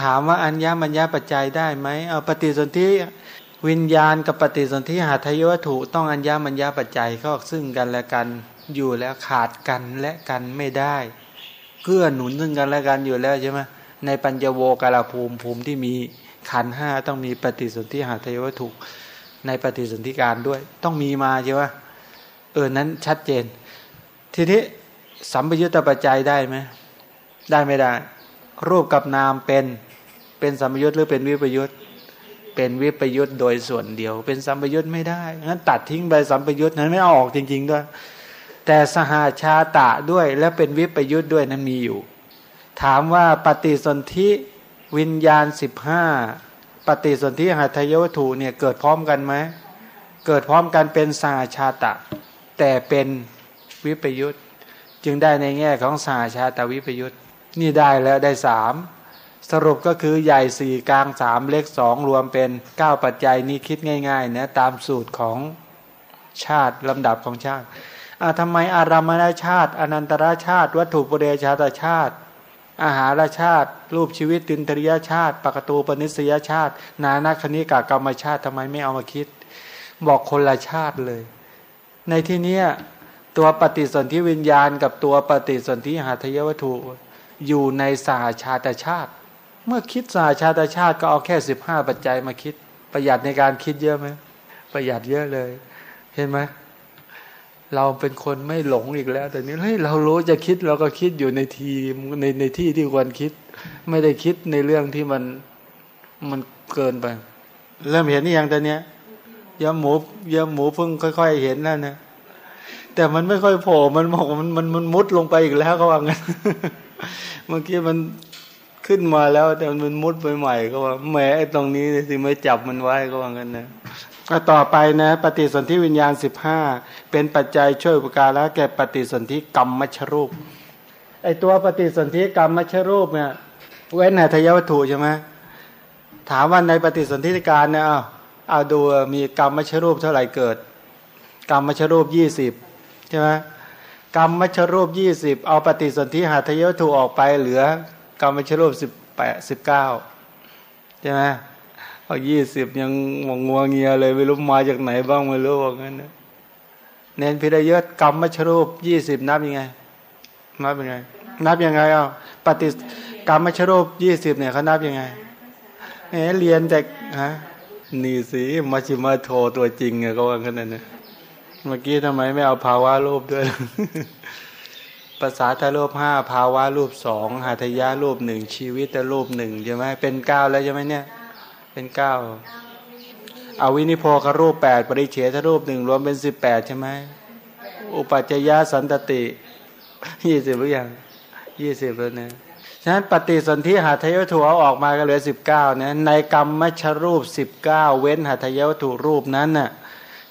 ถามว่าอัญญามัญญปัจจัยได้ไหมเอาปฏิสนธิ วิญญาณกับปฏิสนธิหาทายวัตถุต้องอัญญมัญญาปัจจัยก็ซึ่งกันและกันอยู่แล้วขาดกันและกันไม่ได้เกื้อหนุนซึ่งกันและกันอยู่แล้วใช่ไหมในปัญจโวกาลภูมิภูมิที่มีขันห้าต้องมีปฏิสนธิหาทายวัตถุในปฏิสนธิการด้วยต้องมีมาใช่ไหมเออนั้นชัดเจน ทีนี้สัมปยุตตปัจจัยได้ไหมได้ไม่ได้ รูปกับนามเป็นเป็นสัมปยุตหรือเป็นวิปยุต เป็นวิปยุตโดยส่วนเดียว เป็นสัมปยุตไม่ได้งั้นตัดทิ้งไปสัมปยุตนั้นไม่เอาออกจริง ๆด้วย แต่สหาชาตะด้วย และเป็นวิปยุตด้วยนั้นมีอยู่ ถามว่าปฏิสนธิวิญญาณสิบห้าปฏิสนธิหัตถยวัตถุเนี่ยเกิดพร้อมกันไหมเกิดพร้อมกันเป็นสหาชาตะ แต่เป็นวิปยุตจึงได้ในแง่ของสหาชาตวิปยุตนี่ได้แล้วได้สาม สรุปก็คือใหญ่สี่กลางสามเล็กสองรวมเป็นเก้าปัจจัยนี้คิดง่ายๆนะตามสูตรของชาติลำดับของชาติอ่าทำไมอารามณชาติ อนันตรชาติ วัตถุปเรชาตชาติ อาหารชาติ รูปชีวิตตินทริยชาติ ปกตูปนิสยชาติ นานาคณิกากรรมชาติทำไมไม่เอามาคิด บอกคนละชาติเลย ในที่นี้ตัวปฏิสนธิวิญญาณกับตัวปฏิสนธิหาทยวัตถุอยู่ในสาชาตชาติ เมื่อคิดสาชาติชาติก็เอาแค่สิบห้าปัจจัยมาคิด ประหยัดในการคิดเยอะไหมประหยัดเยอะเลย เห็นไหมเราเป็นคนไม่หลงอีกแล้ว แต่นี้เฮ้ยเรารู้จะคิดเราก็คิดอยู่ในทีในในที่ที่ควรคิด ไม่ได้คิดในเรื่องที่มันมันเกินไป เริ่มเห็นนี่ยังแต่เนี้ยยำหมูยำหมูเพิ่งค่อย ๆ เห็นแล้วนะแต่มันไม่ค่อยโผล่มันบอกมันมันมันมุดลงไปอีกแล้วเขาว่างั้นเมื่อกี้มัน ขึ้นมาแล้ว แต่มันมุดไปใหม่ก็ว่าแหมไอ้ตรงนี้สิไม่จับมันไว้ก็ว่างั้นนะต่อไปนะ ปฏิสนธิวิญญาณสิบห้าเป็นปัจจัยช่วยอุปการะแก่ปฏิสนธิกรรมมชรูปไอตัวปฏิสนธิกรรมมชรูปเนี่ยเว้นในทยวัตถุใช่ไหมถามว่าในปฏิสนธิการเนี่ยเอาเอาดูมีกรรมมชรูปเท่าไหร่เกิด กรรมมชรูปยี่สิบใช่ไหมกรรมมชรูปยี่สิบเอาปฏิสนธิหาทยวัตถุออกไปเหลือ กรรมมัชรูปสิบแปดสิบเก้าใช่ไหมเอายี่สิบยังงงงเงียเลยไม่รู้มาจากไหนบ้างไม่รู้ว่างั้นนะเน้นพิรยศกรรมมชรูปยี่สิบนับยังไง นับยังไง นับยังไงเอาปฏิกรรมมชรูปยี่สิบเนี่ยเขานับยังไงเอเรียนแต่ฮะนี่สิมาชิมาโทตัวจริงไงก็ว่ากันนั่นะเมื่อกี้ทำไมไม่เอาภาวะรูปด้วย ภาษาทรูปห้าภาวะรูปสองหัตถยารูปหนึ่งชีวิตรูปหนึ่งใช่ไหมเป็นเก้าแล้วใช่ไหมเนี่ย เป็นเก้าอาวินิโพครูปแปดปริเฉทรูปหนึ่งรวมเป็นสิบแปดใช่ไหมอุปัจจยสันตติยี่สิบหรือยังยี่สิบแล้วเนี่ยฉะนั้นปฏิสนธิหัตถยวัตถุเอาออกมาก็เหลือสิบเก้าเนี่ยในกรรมมัชรูปสิบเก้าเว้นหัตถยวัตถุรูปนั้นน่ะ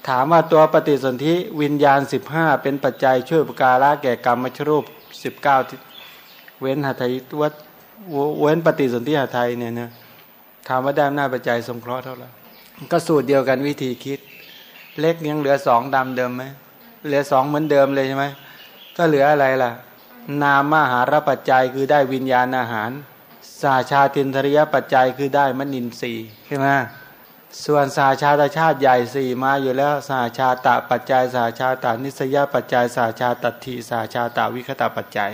ถามว่าตัวปฏิสนธิวิญญาณสิบห้าเป็นปัจจัยช่วยอุปการะแก่กรรมมชรูปสิบเก้าเว้นหัตถยวัตเว้นปฏิสนธิหัตถยเนี่ยนะถามว่าได้หน้าปัจจัยสงเคราะห์เท่าไหร่ก็สูตรเดียวกันวิธีคิด เล็กยังเหลือสองดำเดิมไหมเหลือสองเหมือนเดิมเลยใช่ไหมก็เหลืออะไรล่ะ นามหารปัจจัยคือได้วิญญาณอาหาร สาชาตินทริยปัจจัยคือได้มนินทรีย์ใช่ไหม ส่วนสาชาตชาติใหญ่สี่มาอยู่แล้วสาชาตะปัจจัยสาชาตานิสยปัจจัยสาชาตัทิสาชาตาวิคตาปัจจัย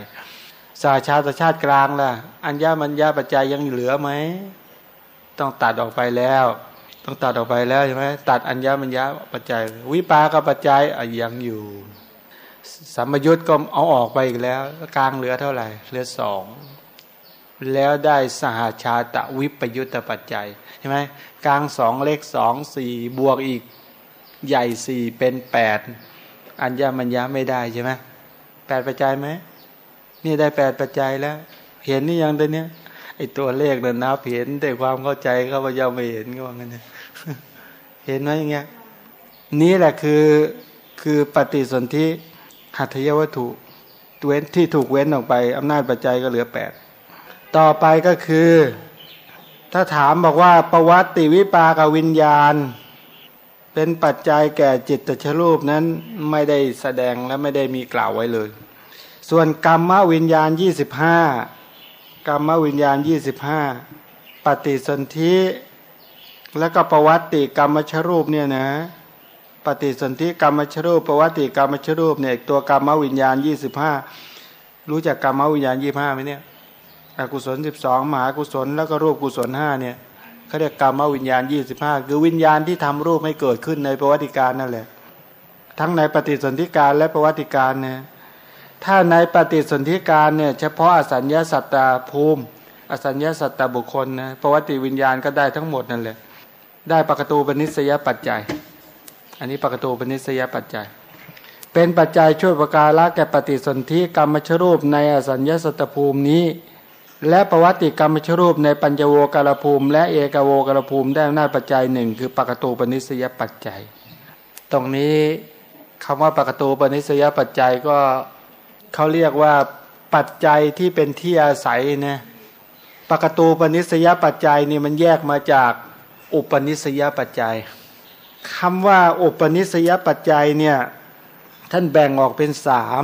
สาชาตชาติกลางล่ะ อัญญามัญญาปัจจัยยังเหลือไหมต้องตัดออกไปแล้ว ต้องตัดออกไปแล้วใช่ไหมตัดอัญญามัญญาปัจจัย วิปากปัจจัยยังอยู่สัมมยุตก็เอาออกไปอีกแล้ว กลางเหลือเท่าไหร่เหลือสองแล้วได้สหาชาตะวิปยุตตปัจจัย ช่ไหมกลางสองเลขสองสี่บวกอีกใหญ่สี่เป็นแปดอัญญามัญญาไม่ได้ใช่ไหมแปดปัจจัยไหมนี่ได้แปดปัจจัยแล้ว เห็นนี่ยังตัวเนี้ยไอตัวเลขเนี่ยนับเห็นแต่ความเข้าใจเขาพยายามไม่เห็นก็ว่างั้นนะเห็นไหมอย่างเงี้ยนี่แหละคือคือปฏิสนธิหัตถยวัตถุเว้นที่ถูกเว้นออกไปอำนาจปัจจัยก็เหลือแปดต่อไปก็คือ ถ้าถามบอกว่าประวัติวิปากวิญญาณ เป็นปัจจัยแก่จิตตชรูปนั้นไม่ได้แสดงและไม่ได้มีกล่าวไว้เลย ส่วนกรรมวิญญาณ 25 กรรมวิญญาณ 25 ปฏิสนธิแล้วก็ประวัติกรรมชรูปเนี่ยนะปฏิสนธิกรรมชรูปประวัติกรรมชรูปเนี่ยตัวกรรมวิญญาณ 25 รู้จักกรรมวิญญาณ 25ไหมเนี่ย อกุศล12มหากุศลแล้วก็รูปกุศล5เนี่ยเขาเรียกกรรมวิญญาณ25คือวิญญาณที่ทำรูปให้เกิดขึ้นในประวัติการนั่นแหละ ทั้งในปฏิสนธิการและประวัติการเนี่ยถ้าในปฏิสนธิการเนี่ยเฉพาะอสัญญาสัตตาภูมิ อสัญญาสัตตบุคคลนะประวัติวิญญาณก็ได้ทั้งหมดนั่นแหละได้ปกตูปนิสยปัจจัย อันนี้ปกตูปนิสยปัจจัย เป็นปัจจัยช่วยประการละแก่ปฏิสนธิกรรมชรูปในอสัญญาสัตตภูมินี้ และประวัติกรรมชรูปในปัญจโวกาลภูมิ และเอกโวกาลภูมิได้อำนาจปัจจัยหนึ่งคือปกตูปนิสยปัจจัย ตรงนี้คำว่าปกตูปนิสยปัจจัยก็เขาเรียกว่าปัจจัยที่เป็นที่อาศัยนะปกตูปนิสยปัจจัยนี่มันแยกมาจากอุปนิสยปัจจัยคำว่าอุปนิสยปัจจัยเนี่ยท่านแบ่งออกเป็นสาม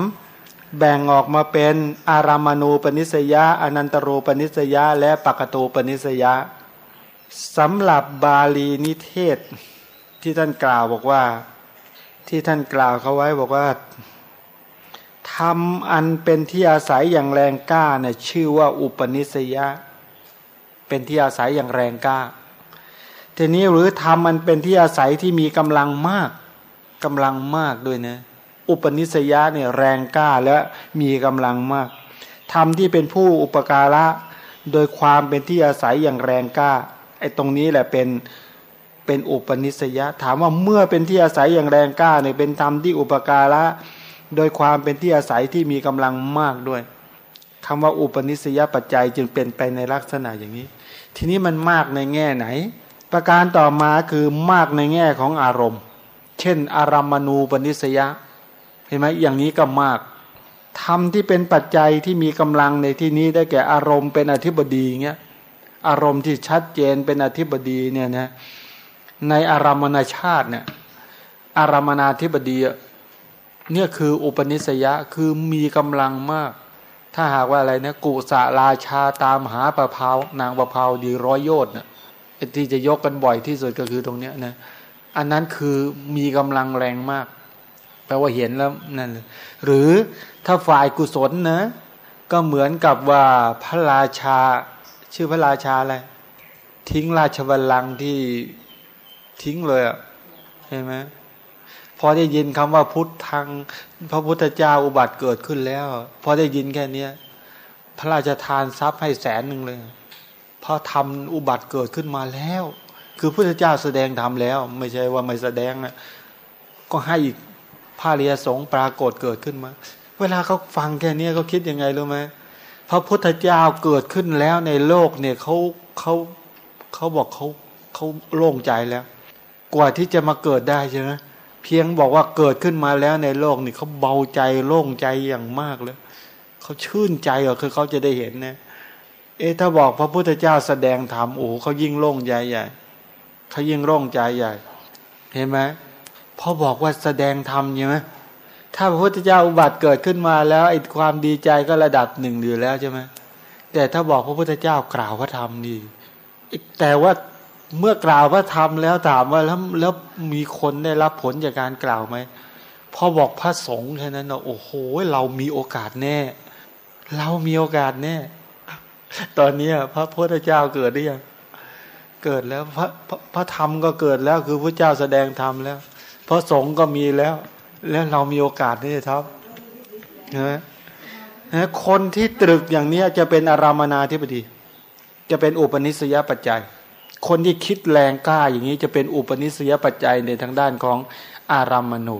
แบ่งออกมาเป็นอารามานูปนิสยาอนันตรูปนิสยาและปกตูปนิสยาสำหรับบาลีนิเทศที่ท่านกล่าวบอกว่าที่ท่านกล่าวเขาไว้บอกว่าทำอันเป็นที่อาศัยอย่างแรงกล้าเนี่ยชื่อว่าอุปนิสยาเป็นที่อาศัยอย่างแรงกล้า ทีนี้หรือทำมันเป็นที่อาศัยที่มีกำลังมากกำลังมากด้วยนะ อุปนิสยะเนี่ยแรงกล้าและมีกำลังมากทำที่เป็นผู้อุปการะโดยความเป็นที่อาศัยอย่างแรงกล้าไอ้ตรงนี้แหละเป็นเป็นอุปนิสยะ ถามว่าเมื่อเป็นที่อาศัยอย่างแรงกล้าเนี่ยเป็นธรรมที่อุปการะโดยความเป็นที่อาศัยที่มีกำลังมากด้วยคำว่าอุปนิสยปัจจัยจึงเป็นไปในลักษณะอย่างนี้ ทีนี้มันมากในแง่ไหน ประการต่อมาคือมากในแง่ของอารมณ์ เช่น อารัมมณูปนิสยะ เห็นไหมอย่างนี้ก็มากธรรมที่เป็นปัจจัยที่มีกำลังในที่นี้ได้แก่อารมณ์เป็นอธิบดีเงี้ยอารมณ์ที่ชัดเจนเป็นอธิบดีเนี่ยนะในอารามนาชาติเนี่ยอารามนาธิบดีเนี่ยคืออุปนิสยะคือมีกำลังมาก ถ้าหากว่าอะไรนะกุสาราชาตามหาประเพาวนางประเพาดีร้อยโยชน์เนี่ยที่จะยกกันบ่อยที่สุดก็คือตรงเนี้ยนะอันนั้นคือมีกำลังแรงมาก แปลว่าเห็นแล้วนั่นหรือถ้าฝ่ายกุศลนะก็เหมือนกับว่าพระราชา ชื่อพระราชาอะไรทิ้งราชบัลลังก์ที่ทิ้งเลยอะเห็นไหมพอได้ยินคำว่าพุทธทางพระพุทธเจ้าอุบัติเกิดขึ้นแล้ว พอได้ยินแค่เนี้ยพระราชทานทรัพย์ให้แสนหนึ่งเลยพอทำอุบัติเกิดขึ้นมาแล้ว คือพุทธเจ้าแสดงทำแล้ว ไม่ใช่ว่าไม่แสดงนะก็ให้อีก พระเรียสงปรากฏเกิดขึ้นมา เวลาเขาฟังแค่นี้เขาคิดยังไงรู้ไหมพระพุทธเจ้าเกิดขึ้นแล้วในโลกเนี่ยเขาเขาเขาบอกเขาเขาโล่งใจแล้ว กว่าที่จะมาเกิดได้ใช่ไหมเพียงบอกว่าเกิดขึ้นมาแล้วในโลกนี่เขาเบาใจโล่งใจอย่างมากเลยเขาชื่นใจอะคือเขาจะได้เห็นนะเอ๊ะถ้าบอกพระพุทธเจ้าแสดงธรรมโอ้เขายิ่งโล่งใจใหญ่เขายิ่งโล่งใจใหญ่ เห็นไหม พอบอกว่าแสดงธรรมใช่ไหมถ้าพระพุทธเจ้าอุบัติเกิดขึ้นมาแล้วไอ้ความดีใจก็ระดับหนึ่งอยู่แล้วใช่ไหมแต่ถ้าบอกพระพุทธเจ้ากล่าวพระธรรมดีแต่ว่าเมื่อกล่าวพระธรรมแล้วถามว่าแล้วแล้วมีคนได้รับผลจากการกล่าวไหมพอบอกพระสงฆ์แค่นั้นนะโอ้โห เรามีโอกาสแน่ เรามีโอกาสแน่ ตอนนี้พระพุทธเจ้าเกิดหรือยังเกิดแล้วพระพระธรรมก็เกิดแล้วคือพระเจ้าแสดงธรรมแล้ว พระสงฆ์ก็มีแล้ว แล้วเรามีโอกาสที่จะทำนะคนที่ตรึกอย่างนี้จะเป็นอารามนาธิบดี จะเป็นอุปนิสยปัจจัย คนที่คิดแรงกล้าอย่างนี้จะเป็นอุปนิสยปัจจัยในทางด้านของอารามมณู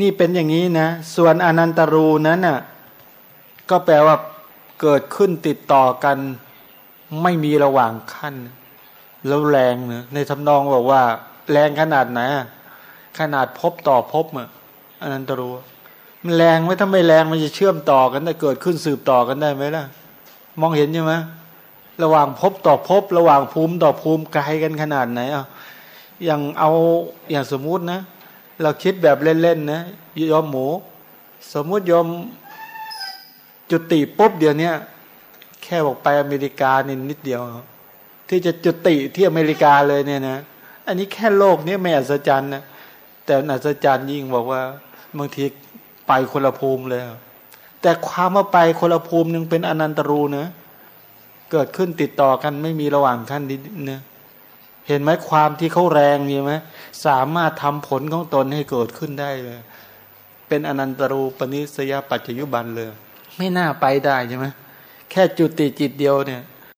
นี่เป็นอย่างนี้นะ ส่วนอนันตรูนั้นน่ะก็แปลว่าเกิดขึ้นติดต่อกันไม่มีระหว่างขั้น แล้วแรงเนะในทำนองบอกว่า แรงขนาดไหน ขนาดพบต่อพบอะอนันตรูมันแรงไหมถ้าไม่แรงมันจะเชื่อมต่อกันได้เกิดขึ้นสืบต่อกันได้ไหมล่ะ มองเห็นใช่ไหมระหว่างภพต่อภพระหว่างภูมิต่อภูมิไกลกันขนาดไหนอะอย่างเอาอย่างสมมุตินะ เราคิดแบบเล่นๆนะยอมหมู สมมุติยอมจุติปุ๊บเดี๋ยวนี้แค่บอกไปอเมริกานี่นิดเดียว ที่จะจุติที่อเมริกาเลยเนี่ยนะ อันนี้แค่โลกนี้ไม่อัศจรรย์นะ แต่อัศจรรย์ยิ่งบอกว่าบางทีไปคนละภูมิเลยแต่ความว่าไปคนละภูมิหนึ่งเป็นอนันตรูเนะเกิดขึ้นติดต่อกันไม่มีระหว่างขั้นนี้นะเห็นไหมความที่เขาแรงนี่ไหมสามารถทำผลของตนให้เกิดขึ้นได้เลยเป็นอนันตรูปนิสยปัจจยุบันเลย ไม่น่าไปได้ใช่ไหมแค่จุติจิตเดียวเนี่ย